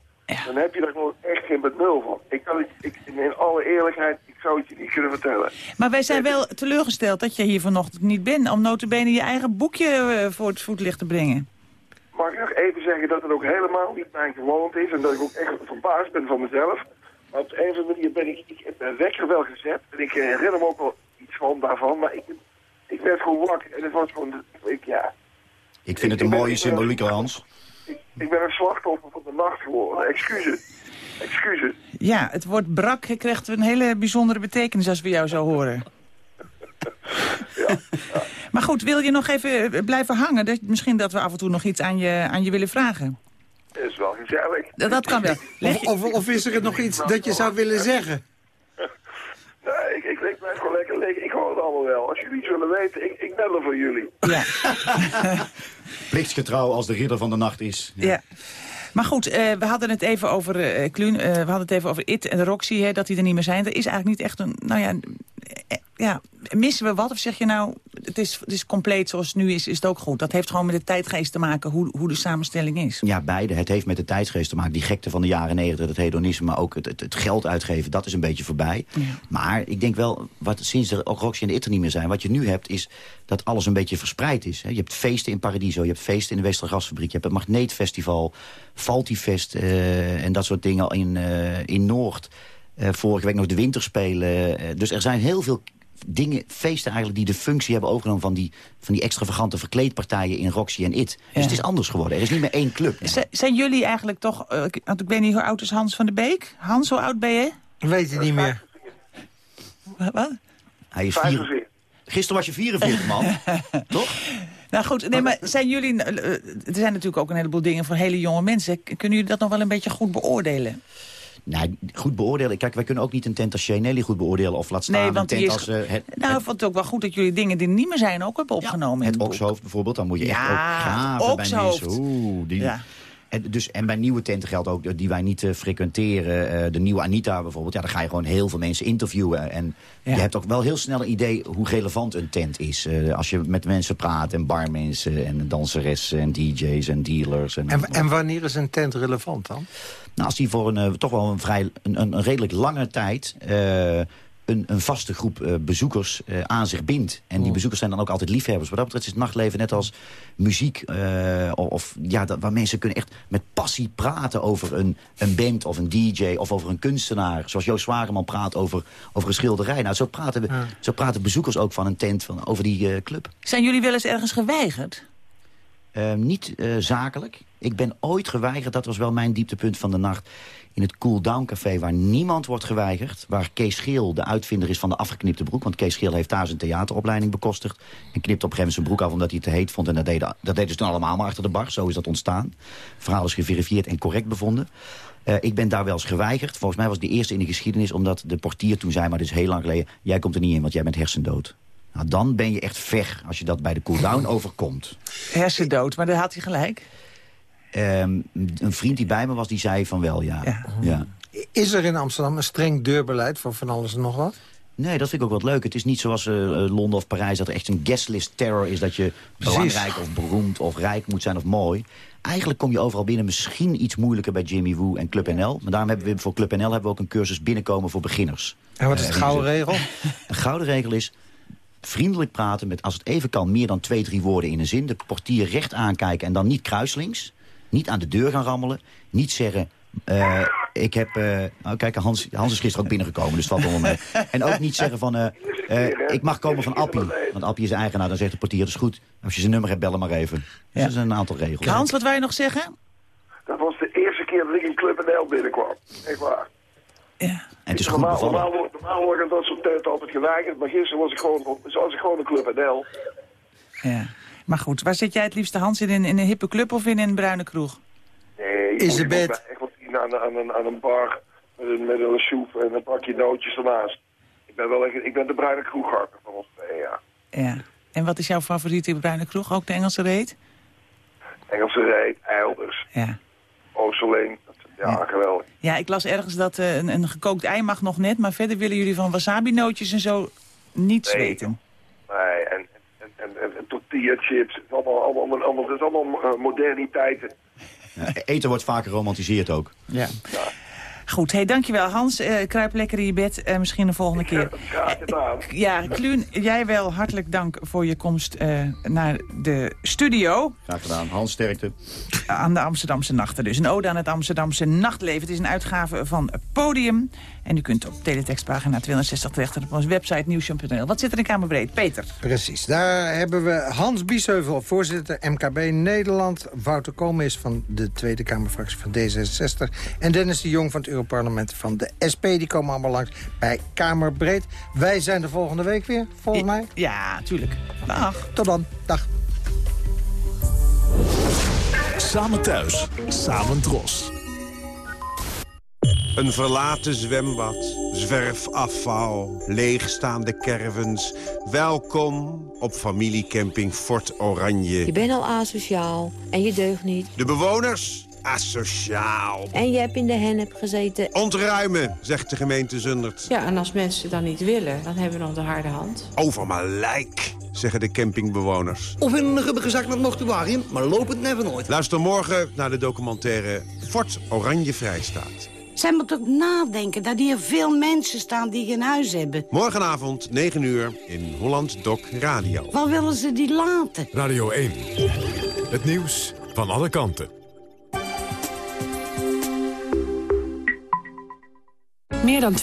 Dan heb je daar gewoon echt geen benul van. Ik kan het, ik, in alle eerlijkheid, ik zou het je niet kunnen vertellen. Maar wij zijn wel teleurgesteld dat je hier vanochtend niet bent... om notabene je eigen boekje eh, voor het voetlicht te brengen. Mag ik nog even zeggen dat het ook helemaal niet mijn gewoonte is... en dat ik ook echt verbaasd ben van mezelf. Maar op de een of andere manier ben ik, ik heb mijn wekker wel gezet... en ik herinner me ook wel iets van daarvan, maar ik, ik werd gewoon wakker en het was gewoon... Ik, ja, Ik vind het een mooie symboliek, Hans. Ik ben een slachtoffer van de nacht geworden. Excuses. Excuses. Ja, het woord brak krijgt een hele bijzondere betekenis als we jou zo horen. Maar goed, wil je nog even eh, blijven hangen? Dat, misschien dat we af en toe nog iets aan je, aan je willen vragen. Dat is wel gezellig. Dat, dat kan wel. Of, of is er nog iets dat je zou willen zeggen? Nee, ik, ik, ik blijf gewoon lekker liggen. Ik hoor het allemaal wel. Als jullie iets willen weten, ik, ik bel er voor jullie. Ja. *laughs* Plichtsgetrouw als de ridder van de nacht is. Ja. Maar goed, eh, we hadden het even over eh Kluun, eh, we hadden het even over It en Roxy, hè, dat die er niet meer zijn. Er is eigenlijk niet echt een, nou ja, ja, missen we wat? Of zeg je nou, het is, het is compleet zoals het nu is, is het ook goed? Dat heeft gewoon met de tijdgeest te maken, hoe, hoe de samenstelling is. Ja, beide. Het heeft met de tijdsgeest te maken. Die gekte van de jaren negentig, het hedonisme, maar ook het, het, het geld uitgeven, dat is een beetje voorbij. Maar ik denk wel, wat sinds er ook Roxy en de It er niet meer zijn, wat je nu hebt, is dat alles een beetje verspreid is. Je hebt feesten in Paradiso, je hebt feesten in de Westergasfabriek, je hebt het Magneetfestival, Faltifest eh, en dat soort dingen in, eh, in Noord. Eh, vorige week nog de winterspelen. Dus er zijn heel veel dingen, feesten eigenlijk die de functie hebben overgenomen van die, van die extravagante verkleedpartijen in Roxy en It. Dus Ja. het is anders geworden. Er is niet meer één club. Z- zijn jullie eigenlijk toch, eh, ik- want ik weet niet hoe oud is Hans van der Beek? Hans, hoe oud ben je? Weet je niet meer. Wat? Hij is vier... Gisteren was je 44, man. *laughs* Toch? Nou goed, nee, maar zijn jullie... eh, er zijn natuurlijk ook een heleboel dingen voor hele jonge mensen. Kunnen jullie dat nog wel een beetje goed beoordelen? Nou, goed beoordelen. Kijk, wij kunnen ook niet een tent als Shea goed beoordelen. Of laat staan Nee, want een tent als... eh, het, nou, ik vond het ook wel goed dat jullie dingen die niet meer zijn ook hebben opgenomen in het het okshoofd bijvoorbeeld. Dan moet je echt Ja, ook graven bij mensen. Oeh, die, Ja. En, dus, en bij nieuwe tenten geldt ook, die wij niet eh, frequenteren. eh, de nieuwe Anita bijvoorbeeld. Ja, dan ga je gewoon heel veel mensen interviewen. En je hebt ook wel heel snel een idee hoe relevant een tent is. Eh, als je met mensen praat en barmensen en danseressen en dj's en dealers. En, En, en wanneer is een tent relevant dan? nou, als die voor een, toch wel een, vrij, een, een, een redelijk lange tijd... een, een vaste groep eh, bezoekers eh, aan zich bindt. En die bezoekers zijn dan ook altijd liefhebbers. Wat dat betreft is het nachtleven net als muziek. eh, of, ja, dat, waar mensen kunnen echt met passie praten over een, een band of een dj... of over een kunstenaar. Zoals Joost Zwageman praat over, over een schilderij. Nou, zo praten, we, zo praten bezoekers ook van een tent van, over die club. Zijn jullie wel eens ergens geweigerd? Eh, niet zakelijk. Ik ben ooit geweigerd, dat was wel mijn dieptepunt van de nacht... in het Cool Down Café, waar niemand wordt geweigerd... waar Kees Geel de uitvinder is van de afgeknipte broek... want Kees Geel heeft daar zijn theateropleiding bekostigd... en knipt op een gegeven moment zijn broek af omdat hij het te heet vond... en dat deden, dat deden ze toen allemaal maar achter de bar. Zo is dat ontstaan. Het verhaal is geverifieerd en correct bevonden. Eh, ik ben daar wel eens geweigerd. Volgens mij was het de eerste in de geschiedenis... omdat de portier toen zei, maar dit is heel lang geleden... jij komt er niet in, want jij bent hersendood. Nou, dan ben je echt ver als je dat bij de cooldown *laughs* overkomt. Hersendood, maar daar had hij gelijk. Ehm, een vriend die bij me was, die zei van wel, ja. ja. Is er in Amsterdam een streng deurbeleid voor van alles en nog wat? Nee, dat vind ik ook wat leuk. Het is niet zoals eh, eh, Londen of Parijs... dat er echt een guestlist terror is... dat je Precies. belangrijk of beroemd of rijk moet zijn of mooi. Eigenlijk kom je overal binnen. Misschien iets moeilijker bij Jimmy Woo en Club NL. Maar daarom hebben we voor Club NL hebben we ook een cursus binnenkomen voor beginners. En wat is de Eh, gouden regel? *laughs* Een gouden regel is vriendelijk praten met, als het even kan, meer dan twee, drie woorden in een zin. De portier recht aankijken en dan niet kruislings. Niet aan de deur gaan rammelen. Niet zeggen, eh, ik heb... eh, oh, kijk, Hans, Hans is gisteren ook binnengekomen, dus valt onder mee. En ook niet zeggen van, eh, eh, ik mag komen van Appie. Want Appie is de eigenaar, dan zegt de portier, dat is goed. Als je zijn nummer hebt, bel hem maar even. Dus dat zijn een aantal regels. Hans, wat wou je nog zeggen? Dat was de eerste keer dat ik in Club NL binnenkwam. Echt waar. En het is goed normaal, bevallen. normaal, wordt- normaal wordt dat soort tenten altijd geweigerd, maar gisteren was ik gewoon, was ik gewoon in Club NL. Ja. Maar goed, waar zit jij het liefste, Hans? In in een hippe club of in een bruine kroeg? Nee, Is de ik moet Echt wat zien aan, aan, een- aan een bar met een, met een soep en een pakje nootjes ernaast. Ik ben wel echt, ik ben de bruine kroeghakker van ons twee, ja. Ja. En wat is jouw favoriete bruine kroeg? Ook de Engelse reet? Engelse Reet, Eilders, Ja. Oosterling. Dat- Ja, geweldig. Ja, ik las ergens dat eh, een, een gekookt ei mag nog net... maar verder willen jullie van wasabi-nootjes en zo niets Nee. weten. Nee, en, en tortilla chips, het is allemaal, allemaal, allemaal, is allemaal eh, moderniteiten. Ja, eten wordt vaak geromantiseerd ook. Ja. Goed, hey, dankjewel Hans. Eh, kruip lekker in je bed. en misschien de volgende keer. Graag gedaan. Ja, Kluun, jij wel hartelijk dank voor je komst eh, naar de studio. Graag gedaan. Hans, sterkte. Aan de Amsterdamse nachten dus. Een ode aan het Amsterdamse nachtleven. Het is een uitgave van Podium. En u kunt op teletextpagina 260 terecht op onze website nieuwshow.nl. Wat zit er in Kamerbreed? Peter. Precies, daar hebben we Hans Biesheuvel, voorzitter MKB Nederland. Wouter Koolmees van de Tweede Kamerfractie van D66. En Dennis de Jong van het Europarlement van de SP. Die komen allemaal langs bij Kamerbreed. Wij zijn de volgende week weer, volgens mij. Ja, tuurlijk. Dag. Tot dan. Dag. Samen thuis, samen dros. Een verlaten zwembad, zwerfafval, leegstaande caravans. Welkom op familiecamping Fort Oranje. Je bent al asociaal en je deugt niet. De bewoners, asociaal. En je hebt in de hennep gezeten. Ontruimen, zegt de gemeente Zundert. Ja, en als mensen dan niet willen, dan hebben we nog de harde hand. Over mijn lijk, zeggen de campingbewoners. Of in een rubberen zak naar het mortuarium, maar loop het never nooit. Luister morgen naar de documentaire Fort Oranje Vrijstaat. Zij moet ook nadenken dat hier veel mensen staan die geen huis hebben. Morgenavond, 9 uur, in Holland Doc Radio. Waar willen ze die laten? Radio 1. Het nieuws van alle kanten. Meer dan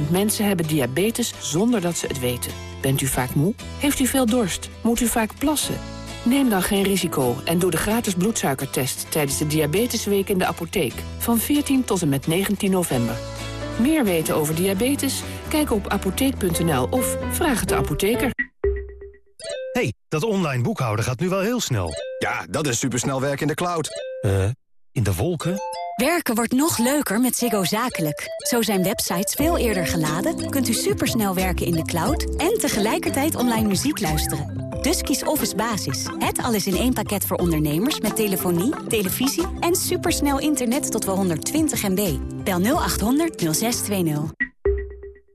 250.000 mensen hebben diabetes zonder dat ze het weten. Bent u vaak moe? Heeft u veel dorst? Moet u vaak plassen? Neem dan geen risico en doe de gratis bloedsuikertest... tijdens de Diabetesweek in de apotheek. Van 14 tot en met 19 november. Meer weten over diabetes? Kijk op apotheek.nl of vraag het de apotheker. hey, dat online boekhouden gaat nu wel heel snel. Ja, dat is supersnel werk in de cloud. Eh, in de wolken? Werken wordt nog leuker met Ziggo Zakelijk. Zo zijn websites veel eerder geladen, kunt u supersnel werken in de cloud... en tegelijkertijd online muziek luisteren. Dus kies Office Basis. Het alles in één pakket voor ondernemers met telefonie, televisie... en supersnel internet tot wel 120 MB. Bel 0800 0620.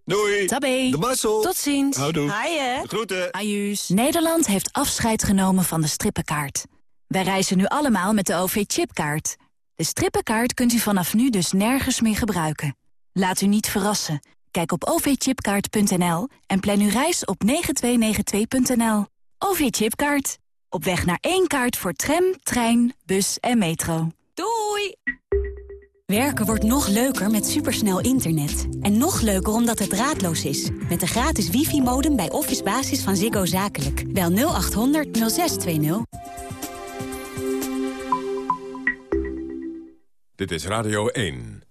Doei. Tabé. De Marcel. Tot ziens. Houdoe. Haaien. Groeten. Ajuus. Nederland heeft afscheid genomen van de strippenkaart. Wij reizen nu allemaal met de OV-chipkaart... De strippenkaart kunt u vanaf nu dus nergens meer gebruiken. Laat u niet verrassen. Kijk op ovchipkaart.nl en plan uw reis op 9292.nl. OV-chipkaart. Op weg naar één kaart voor tram, trein, bus en metro. Doei! Werken wordt nog leuker met supersnel internet. En nog leuker omdat het draadloos is. Met de gratis wifi-modem bij Office Basis van Ziggo Zakelijk. Bel 0800 0620. Dit is Radio 1.